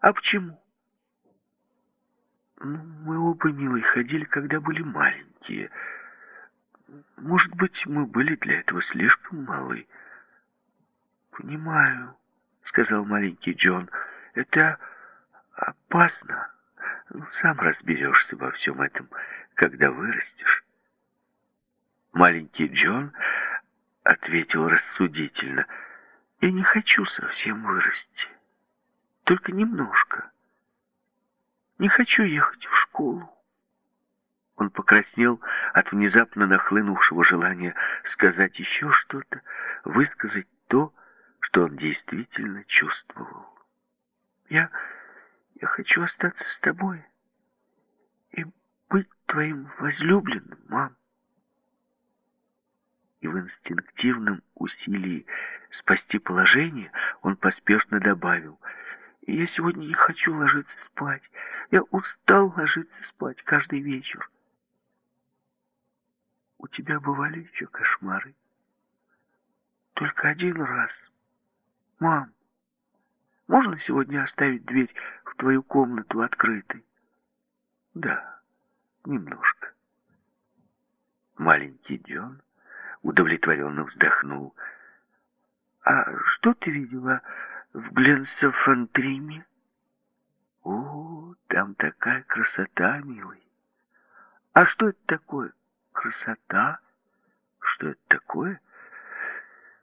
А почему? Ну, мы оба, милый, ходили, когда были маленькие. Может быть, мы были для этого слишком малы. Понимаю, сказал маленький Джон. Это опасно. Ну, сам разберешься во всем этом, когда вырастешь. Маленький Джон ответил рассудительно. Я не хочу совсем вырасти. Только немножко. Не хочу ехать в школу. Он покраснел от внезапно нахлынувшего желания сказать еще что-то, высказать то, что он действительно чувствовал. Я, я хочу остаться с тобой и быть твоим возлюбленным, мам. И в инстинктивном усилии спасти положение он поспешно добавил, «Я сегодня не хочу ложиться спать. Я устал ложиться спать каждый вечер. У тебя бывали еще кошмары? Только один раз. Мам, можно сегодня оставить дверь в твою комнату открытой? Да, немножко. Маленький Джон удовлетворенно вздохнул. А что ты видела в Гленсофантриме? О, там такая красота, милый. А что это такое? Красота? Что это такое?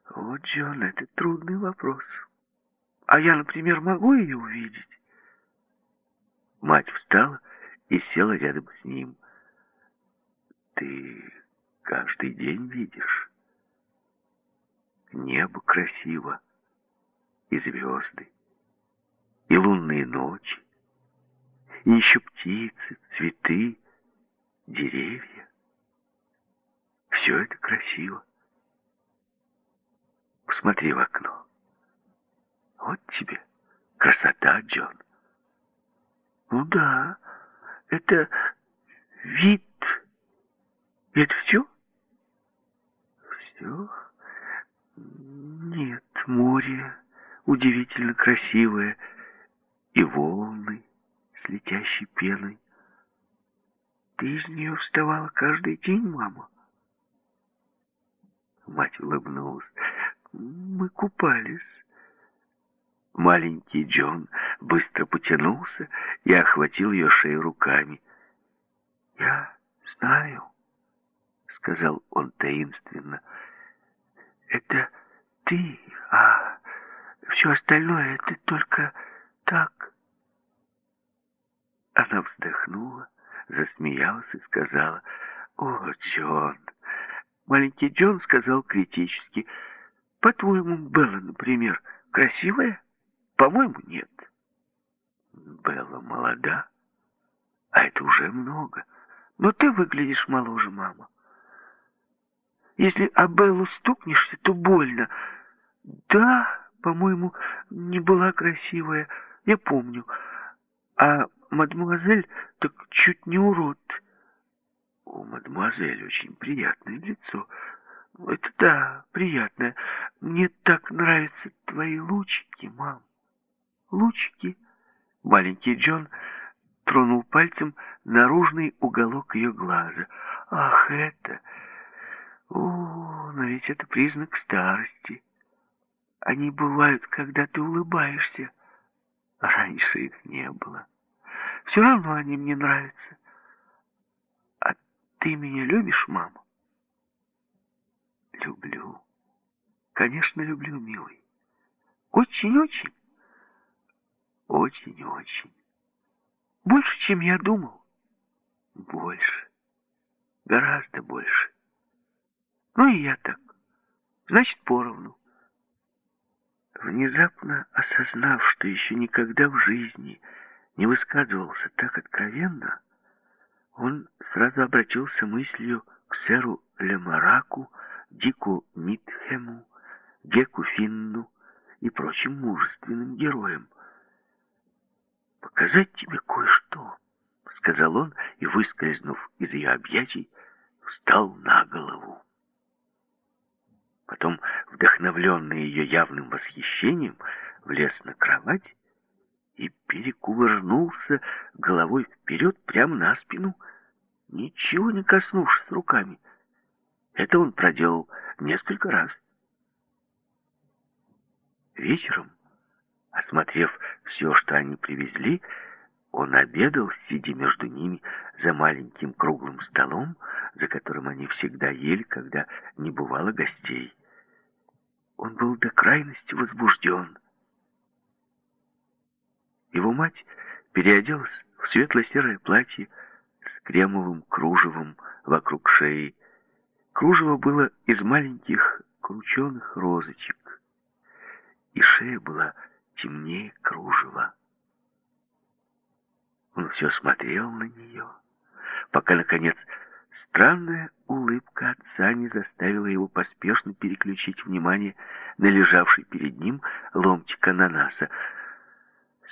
О, Джон, это трудный вопрос. А я, например, могу ее увидеть? Мать встала и села рядом с ним. Ты каждый день видишь. Небо красиво, и звезды, и лунные ночи, и еще птицы, цветы, деревья. Все это красиво. Посмотри в окно. Вот тебе красота, Джон. Ну да, это вид. Это все? Все? Нет, море удивительно красивое, и волны с летящей пеной. Ты из нее вставала каждый день, мама? Мать улыбнулась. Мы купались. Маленький Джон быстро потянулся и охватил ее шею руками. «Я знаю», — сказал он таинственно, — «это ты, а все остальное — это только так». Она вздохнула, засмеялась и сказала, «О, Джон!» Маленький Джон сказал критически, «По-твоему, Белла, например, красивая?» По-моему, нет. Белла молода, а это уже много. Но ты выглядишь моложе, мама. Если об Беллу стукнешься, то больно. Да, по-моему, не была красивая, я помню. А мадемуазель так чуть не урод. У мадемуазель очень приятное лицо. Это да, приятное. Мне так нравятся твои лучики, мам лучики. Маленький Джон тронул пальцем наружный уголок ее глаза. Ах, это... О, но ведь это признак старости. Они бывают, когда ты улыбаешься. Раньше их не было. Все равно они мне нравятся. А ты меня любишь, мама? Люблю. Конечно, люблю, милый. Очень-очень. Очень-очень. Больше, чем я думал. Больше. Гораздо больше. Ну и я так. Значит, поровну. Внезапно осознав, что еще никогда в жизни не высказывался так откровенно, он сразу обратился мыслью к сэру Лемараку, Дику Митхему, Геку Финну и прочим мужественным героям. «Показать тебе кое-что», — сказал он, и, выскользнув из ее объятий, встал на голову. Потом, вдохновленный ее явным восхищением, влез на кровать и перекувырнулся головой вперед прямо на спину, ничего не коснувшись руками. Это он проделал несколько раз. Вечером, осмотрев все, что они привезли, он обедал, сидя между ними за маленьким круглым столом, за которым они всегда ели, когда не бывало гостей. Он был до крайности возбужден. Его мать переоделась в светло-серое платье с кремовым кружевом вокруг шеи. Кружево было из маленьких крученых розочек, и шея была темнее кружева. Он все смотрел на нее, пока, наконец, Странная улыбка отца не заставила его поспешно переключить внимание на лежавший перед ним ломтик ананаса.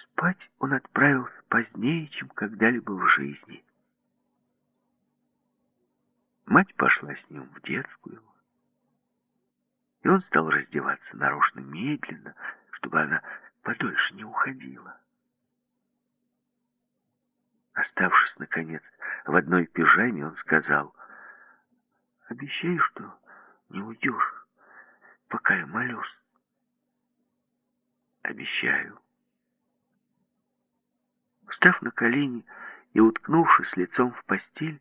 Спать он отправился позднее, чем когда-либо в жизни. Мать пошла с ним в детскую, и он стал раздеваться нарочно медленно, чтобы она подольше не уходила. Оставшись, наконец, в одной пижаме, он сказал, «Обещай, что не уйдешь, пока я молюсь». «Обещаю». Встав на колени и уткнувшись лицом в постель,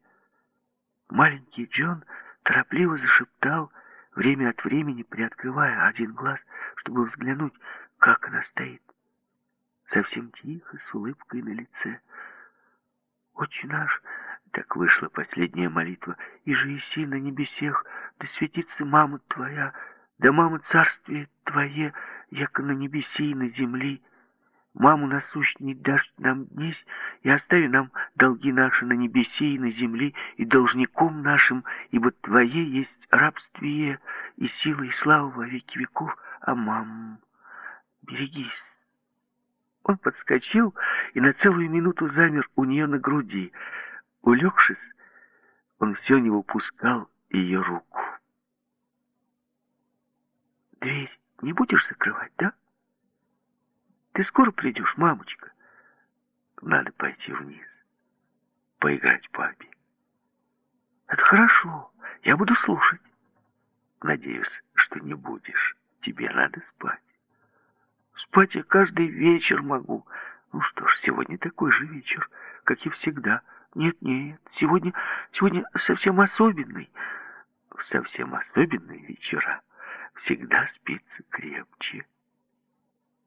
маленький Джон торопливо зашептал, время от времени приоткрывая один глаз, чтобы взглянуть, как она стоит. Совсем тихо, с улыбкой на лице. «Отче наш!» Так вышла последняя молитва. «И же иси на небесех, да светится мама твоя, да мама царствие твое, яко на небеси и на земли. Маму насущный дашь нам днесь, и остави нам долги наши на небеси и на земли, и должником нашим, ибо Твое есть рабствие и сила и слава во веки веков. А мам, берегись». Он подскочил и на целую минуту замер у нее на груди. Улегшись, он все не выпускал ее руку. «Дверь не будешь закрывать, да? Ты скоро придешь, мамочка?» «Надо пойти вниз, поиграть папе». «Это хорошо, я буду слушать». «Надеюсь, что не будешь. Тебе надо спать». Спать я каждый вечер могу. Ну что ж, сегодня такой же вечер, как и всегда. Нет, нет, сегодня, сегодня совсем особенный. В совсем особенные вечера всегда спится крепче.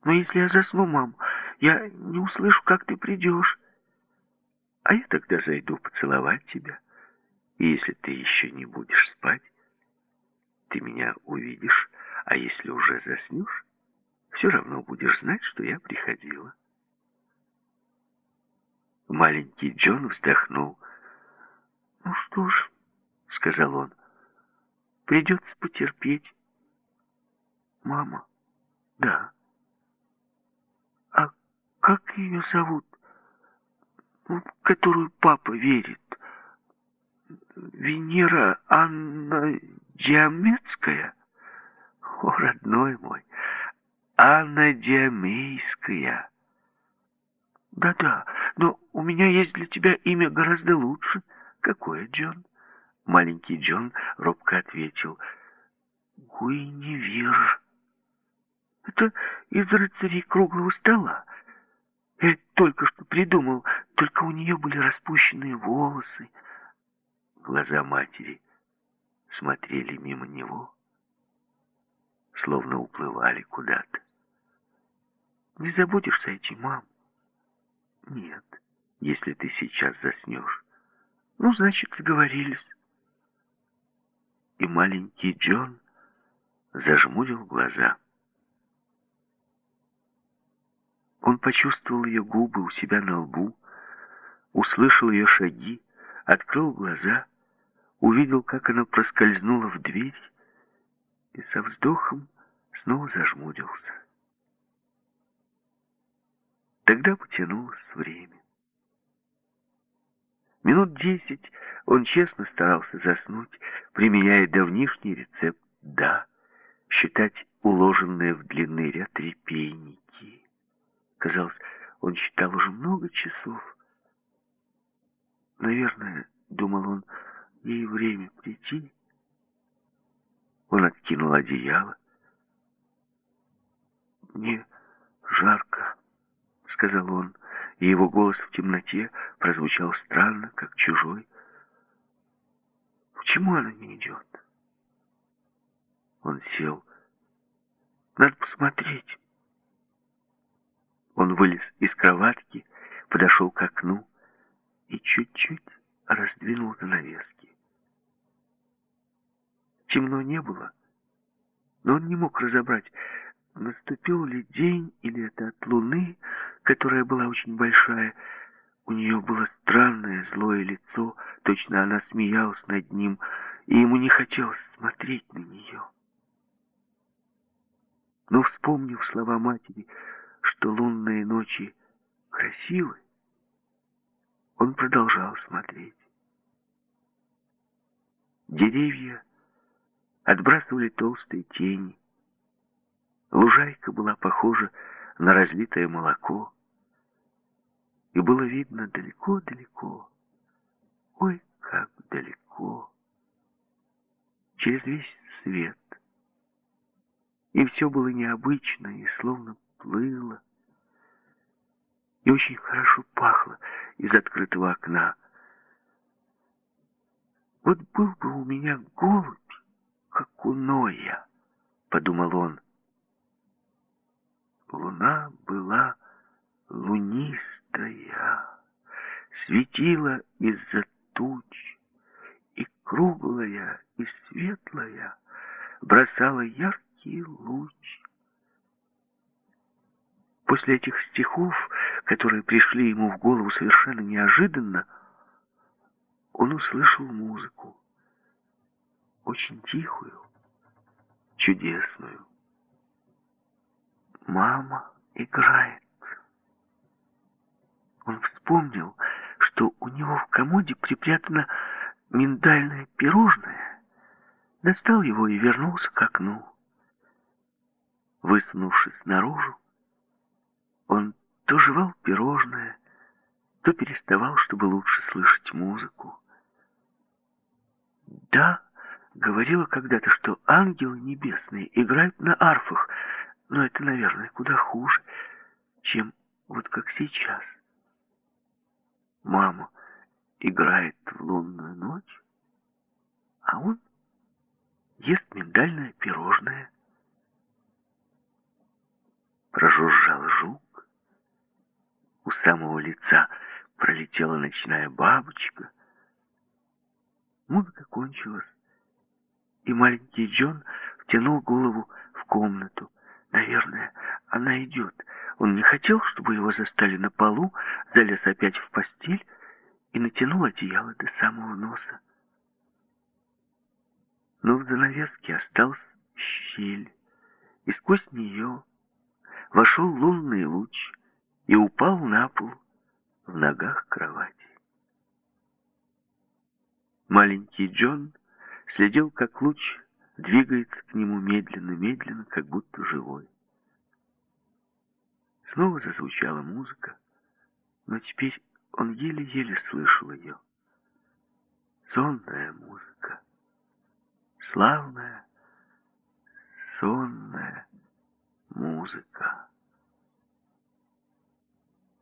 Но если я засну, мам, я не услышу, как ты придешь. А я тогда зайду поцеловать тебя. И если ты еще не будешь спать, ты меня увидишь, а если уже заснешь, все равно будешь знать, что я приходила. Маленький Джон вздохнул. «Ну что ж», — сказал он, — «придется потерпеть». «Мама?» «Да». «А как ее зовут, в которую папа верит? Венера Анна Диамецкая?» «О, родной мой!» Анна Диамейская. Да-да, но у меня есть для тебя имя гораздо лучше. Какое, Джон? Маленький Джон робко ответил. «Гуиневир. Это из рыцарей круглого стола. Я только что придумал, только у нее были распущенные волосы». Глаза матери смотрели мимо него, словно уплывали куда-то. «Не забудешься этим, мам?» «Нет, если ты сейчас заснешь». «Ну, значит, договорились» и маленький Джон зажмурил глаза. Он почувствовал ее губы у себя на лбу, услышал ее шаги, открыл глаза, увидел, как она проскользнула в дверь и со вздохом снова зажмурился. Тогда потянулось время. Минут десять он честно старался заснуть, применяя давнишний рецепт «да», считать уложенные в длинный ряд репейники. Казалось, он считал уже много часов. Наверное, думал он, ей время прийти. Он откинул одеяло. «Мне жарко», — сказал он и его голос в темноте прозвучал странно, как чужой. Почему она не идет? Он сел. Надо посмотреть. Он вылез из кроватки, подошел к окну и чуть-чуть раздвинул занавески. Темно не было, но он не мог разобрать, наступил ли день или это от луны, которая была очень большая. У нее было странное злое лицо, точно она смеялась над ним, и ему не хотелось смотреть на нее. Но, вспомнив слова матери, что лунные ночи красивы, он продолжал смотреть. Деревья отбрасывали толстые тени. Лужайка была похожа на разлитое молоко, и было видно далеко-далеко, ой, как далеко, через весь свет. И все было необычно и словно плыло, и очень хорошо пахло из открытого окна. Вот был бы у меня голубь, как у Ноя, подумал он, — Луна была лунистая, светила из-за туч, и круглая, и светлая бросала яркий луч. После этих стихов, которые пришли ему в голову совершенно неожиданно, он услышал музыку, очень тихую, чудесную. Мама играет. Он вспомнил, что у него в комоде припрятано миндальное пирожное, достал его и вернулся к окну. Высунувшись наружу, он то жевал пирожное, то переставал, чтобы лучше слышать музыку. Да, говорила когда-то, что ангелы небесные играют на арфах, но это, наверное, куда хуже, чем вот как сейчас. Мама играет в лунную ночь, а он ест миндальное пирожное. Прожужжал жук. У самого лица пролетела ночная бабочка. Музыка кончилась, и маленький Джон втянул голову в комнату. Наверное, она идет. Он не хотел, чтобы его застали на полу, залез опять в постель и натянул одеяло до самого носа. Но в занавеске осталась щель, и сквозь нее вошел лунный луч и упал на пол в ногах кровати. Маленький Джон следил, как луч двигается к нему медленно-медленно, как будто живой. Снова зазвучала музыка, но теперь он еле-еле слышал ее. Сонная музыка. славная, сонная музыка.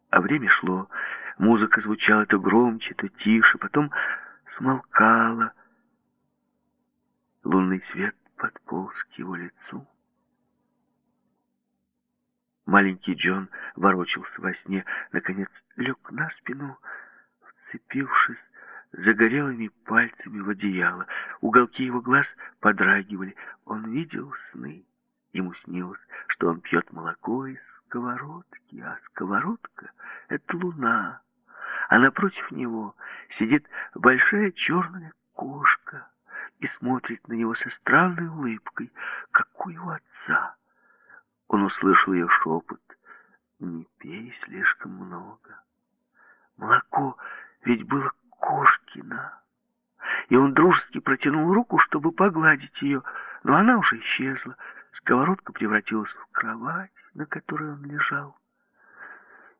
А время шло, музыка звучала то громче, то тише, потом смолкала. Лунный свет подполз к его лицу. Маленький Джон ворочался во сне, наконец лег на спину, вцепившись загорелыми пальцами в одеяло. Уголки его глаз подрагивали. Он видел сны. Ему снилось, что он пьет молоко из сковородки, а сковородка — это луна, а напротив него сидит большая черная кошка и смотрит на него со странной улыбкой, как у отца. Он услышал ее шепот. «Не пей слишком много. Молоко ведь было кошкина». И он дружески протянул руку, чтобы погладить ее, но она уже исчезла. Сковородка превратилась в кровать, на которой он лежал.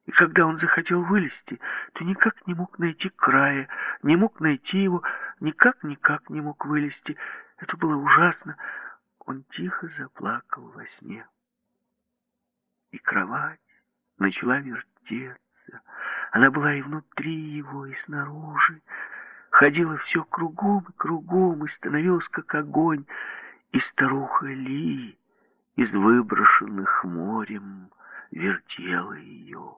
И когда он захотел вылезти, то никак не мог найти края, не мог найти его, никак-никак не мог вылезти. Это было ужасно. Он тихо заплакал во сне. И кровать начала вертеться. Она была и внутри его, и снаружи. Ходила все кругом и кругом, и становилась как огонь. И старуха Ли из выброшенных морем вертела ее.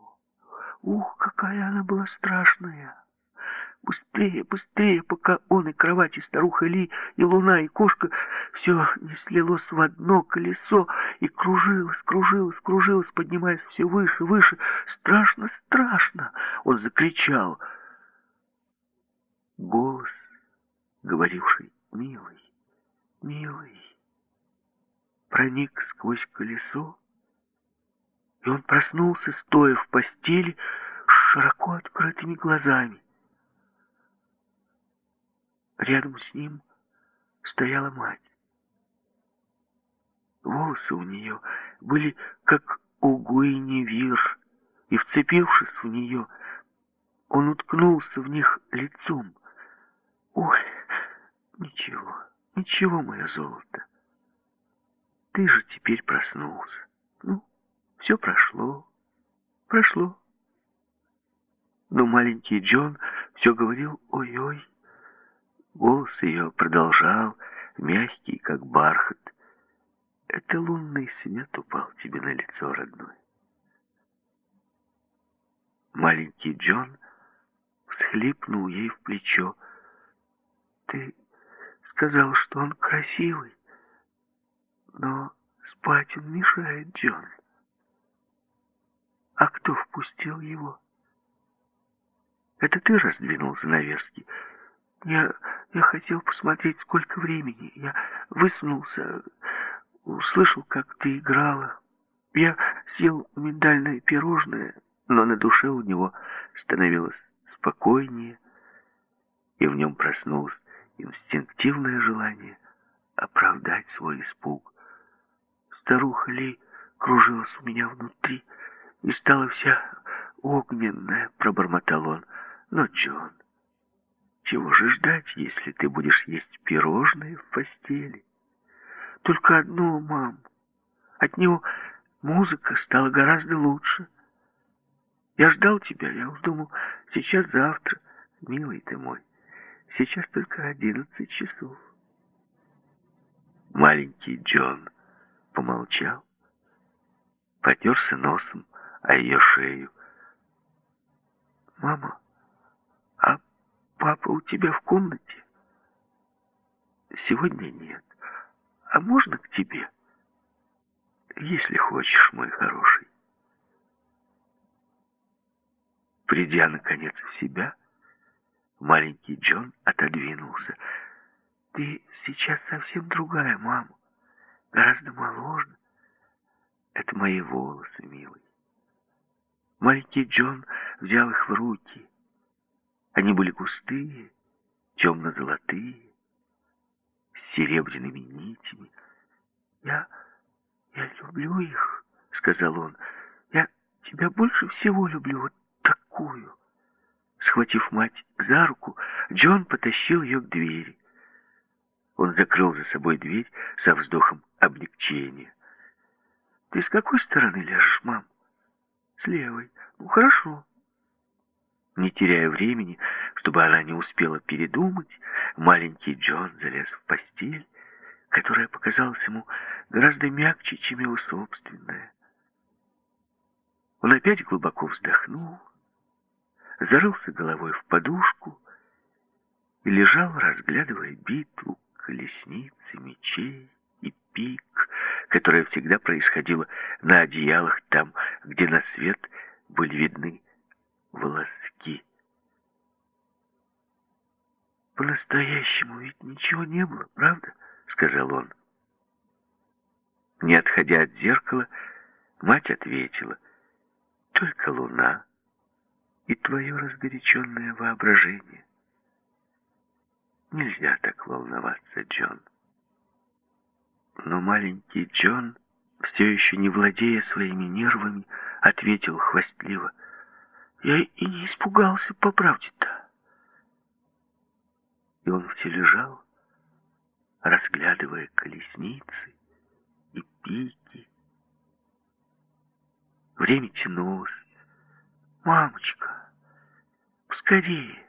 Ух, какая она была страшная! Быстрее, быстрее, пока он и кровать, и старуха Ли, и луна, и кошка все не слилось в одно колесо и кружилось, кружилось, кружилось, поднимаясь все выше, выше. Страшно, страшно! Он закричал. Голос, говоривший «Милый, милый», проник сквозь колесо, и он проснулся, стоя в постели, с широко открытыми глазами. Рядом с ним стояла мать. Волосы у нее были как у Гуиневир, и, вцепившись в нее, он уткнулся в них лицом. «Ой, ничего, ничего, мое золото. Ты же теперь проснулся. Ну, все прошло, прошло». Но маленький Джон все говорил «Ой-ой». Голос ее продолжал, мягкий, как бархат. Это лунный свет упал тебе на лицо, родной. Маленький Джон всхлипнул ей в плечо. Ты сказал, что он красивый, но спать он мешает, Джон. А кто впустил его? Это ты раздвинул занавески. Я, я хотел посмотреть, сколько времени. Я высунулся, услышал, как ты играла. Я съел миндальное пирожное, но на душе у него становилось спокойнее, и в нем проснулось инстинктивное желание оправдать свой испуг. Старуха Ли кружилась у меня внутри и стала вся огненная, пробормотал он. Но, Джон, чего же ждать, если ты будешь есть пирожные в постели? Только одно, мам. От него музыка стала гораздо лучше. Я ждал тебя, я уж думал, сейчас завтра, милый ты мой. Сейчас только одиннадцать часов. Маленький Джон помолчал, потерся носом о ее шею. «Мама, а папа у тебя в комнате?» «Сегодня нет. А можно к тебе?» «Если хочешь, мой хороший». Придя, наконец, в себя, маленький Джон отодвинулся. «Ты сейчас совсем другая, мама. Гораздо моложе. Это мои волосы, милый. Маленький Джон взял их в руки. Они были густые, темно-золотые, с серебряными нитями. «Я... я люблю их», — сказал он. «Я тебя больше всего люблю, вот такую». Схватив мать за руку, Джон потащил ее к двери. Он закрыл за собой дверь со вздохом облегчения. «Ты с какой стороны ляжешь, мам?» «С левой. Ну, хорошо». Не теряя времени, чтобы она не успела передумать, маленький Джон залез в постель, которая показалась ему гораздо мягче, чем его собственная. Он опять глубоко вздохнул, зарылся головой в подушку и лежал, разглядывая битву, колесницы, мечей и пик, которая всегда происходила на одеялах там, где на свет были видны волоски. «По-настоящему ведь ничего не было, правда?» — сказал он. Не отходя от зеркала, мать ответила, «Только луна и твое разгоряченное воображение. Нельзя так волноваться, Джон». Но маленький Джон, все еще не владея своими нервами, ответил хвастливо, «Я и не испугался, по правде-то». И он все лежал, разглядывая колесницы и пики. Время тянулось. «Мамочка, скорее!»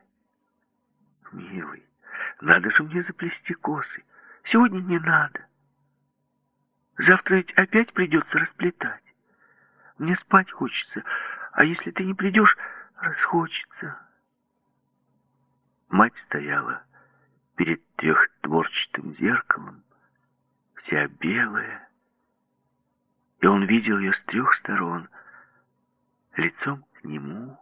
«Милый, надо же мне заплести косы. Сегодня не надо. Завтра ведь опять придется расплетать. Мне спать хочется, а если ты не придешь, расхочется». Мать стояла перед трехтворчатым зеркалом, вся белая, и он видел ее с трех сторон. Лицом к нему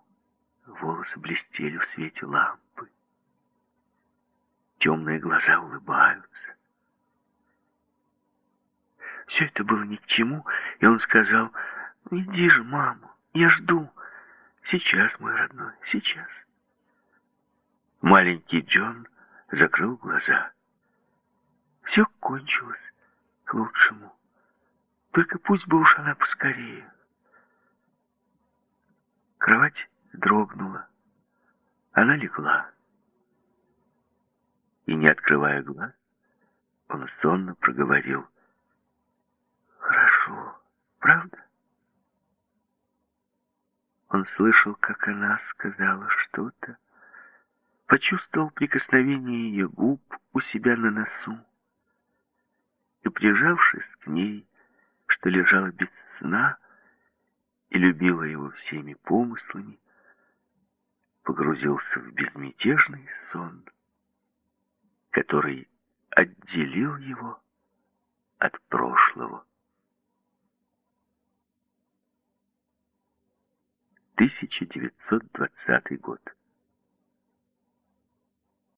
волосы блестели в свете лампы. Темные глаза улыбаются. Все это было ни к чему, и он сказал, «Иди же, мама, я жду. Сейчас, мой родной, сейчас». Маленький Джон закрыл глаза. Все кончилось к лучшему. Только пусть бы уж она поскорее. Кровать дрогнула. Она легла. И, не открывая глаз, он сонно проговорил. «Хорошо, правда?» Он слышал, как она сказала что-то, почувствовал прикосновение ее губ у себя на носу и, прижавшись к ней, что лежала без сна и любила его всеми помыслами, погрузился в безмятежный сон, который отделил его от прошлого. 1920 год.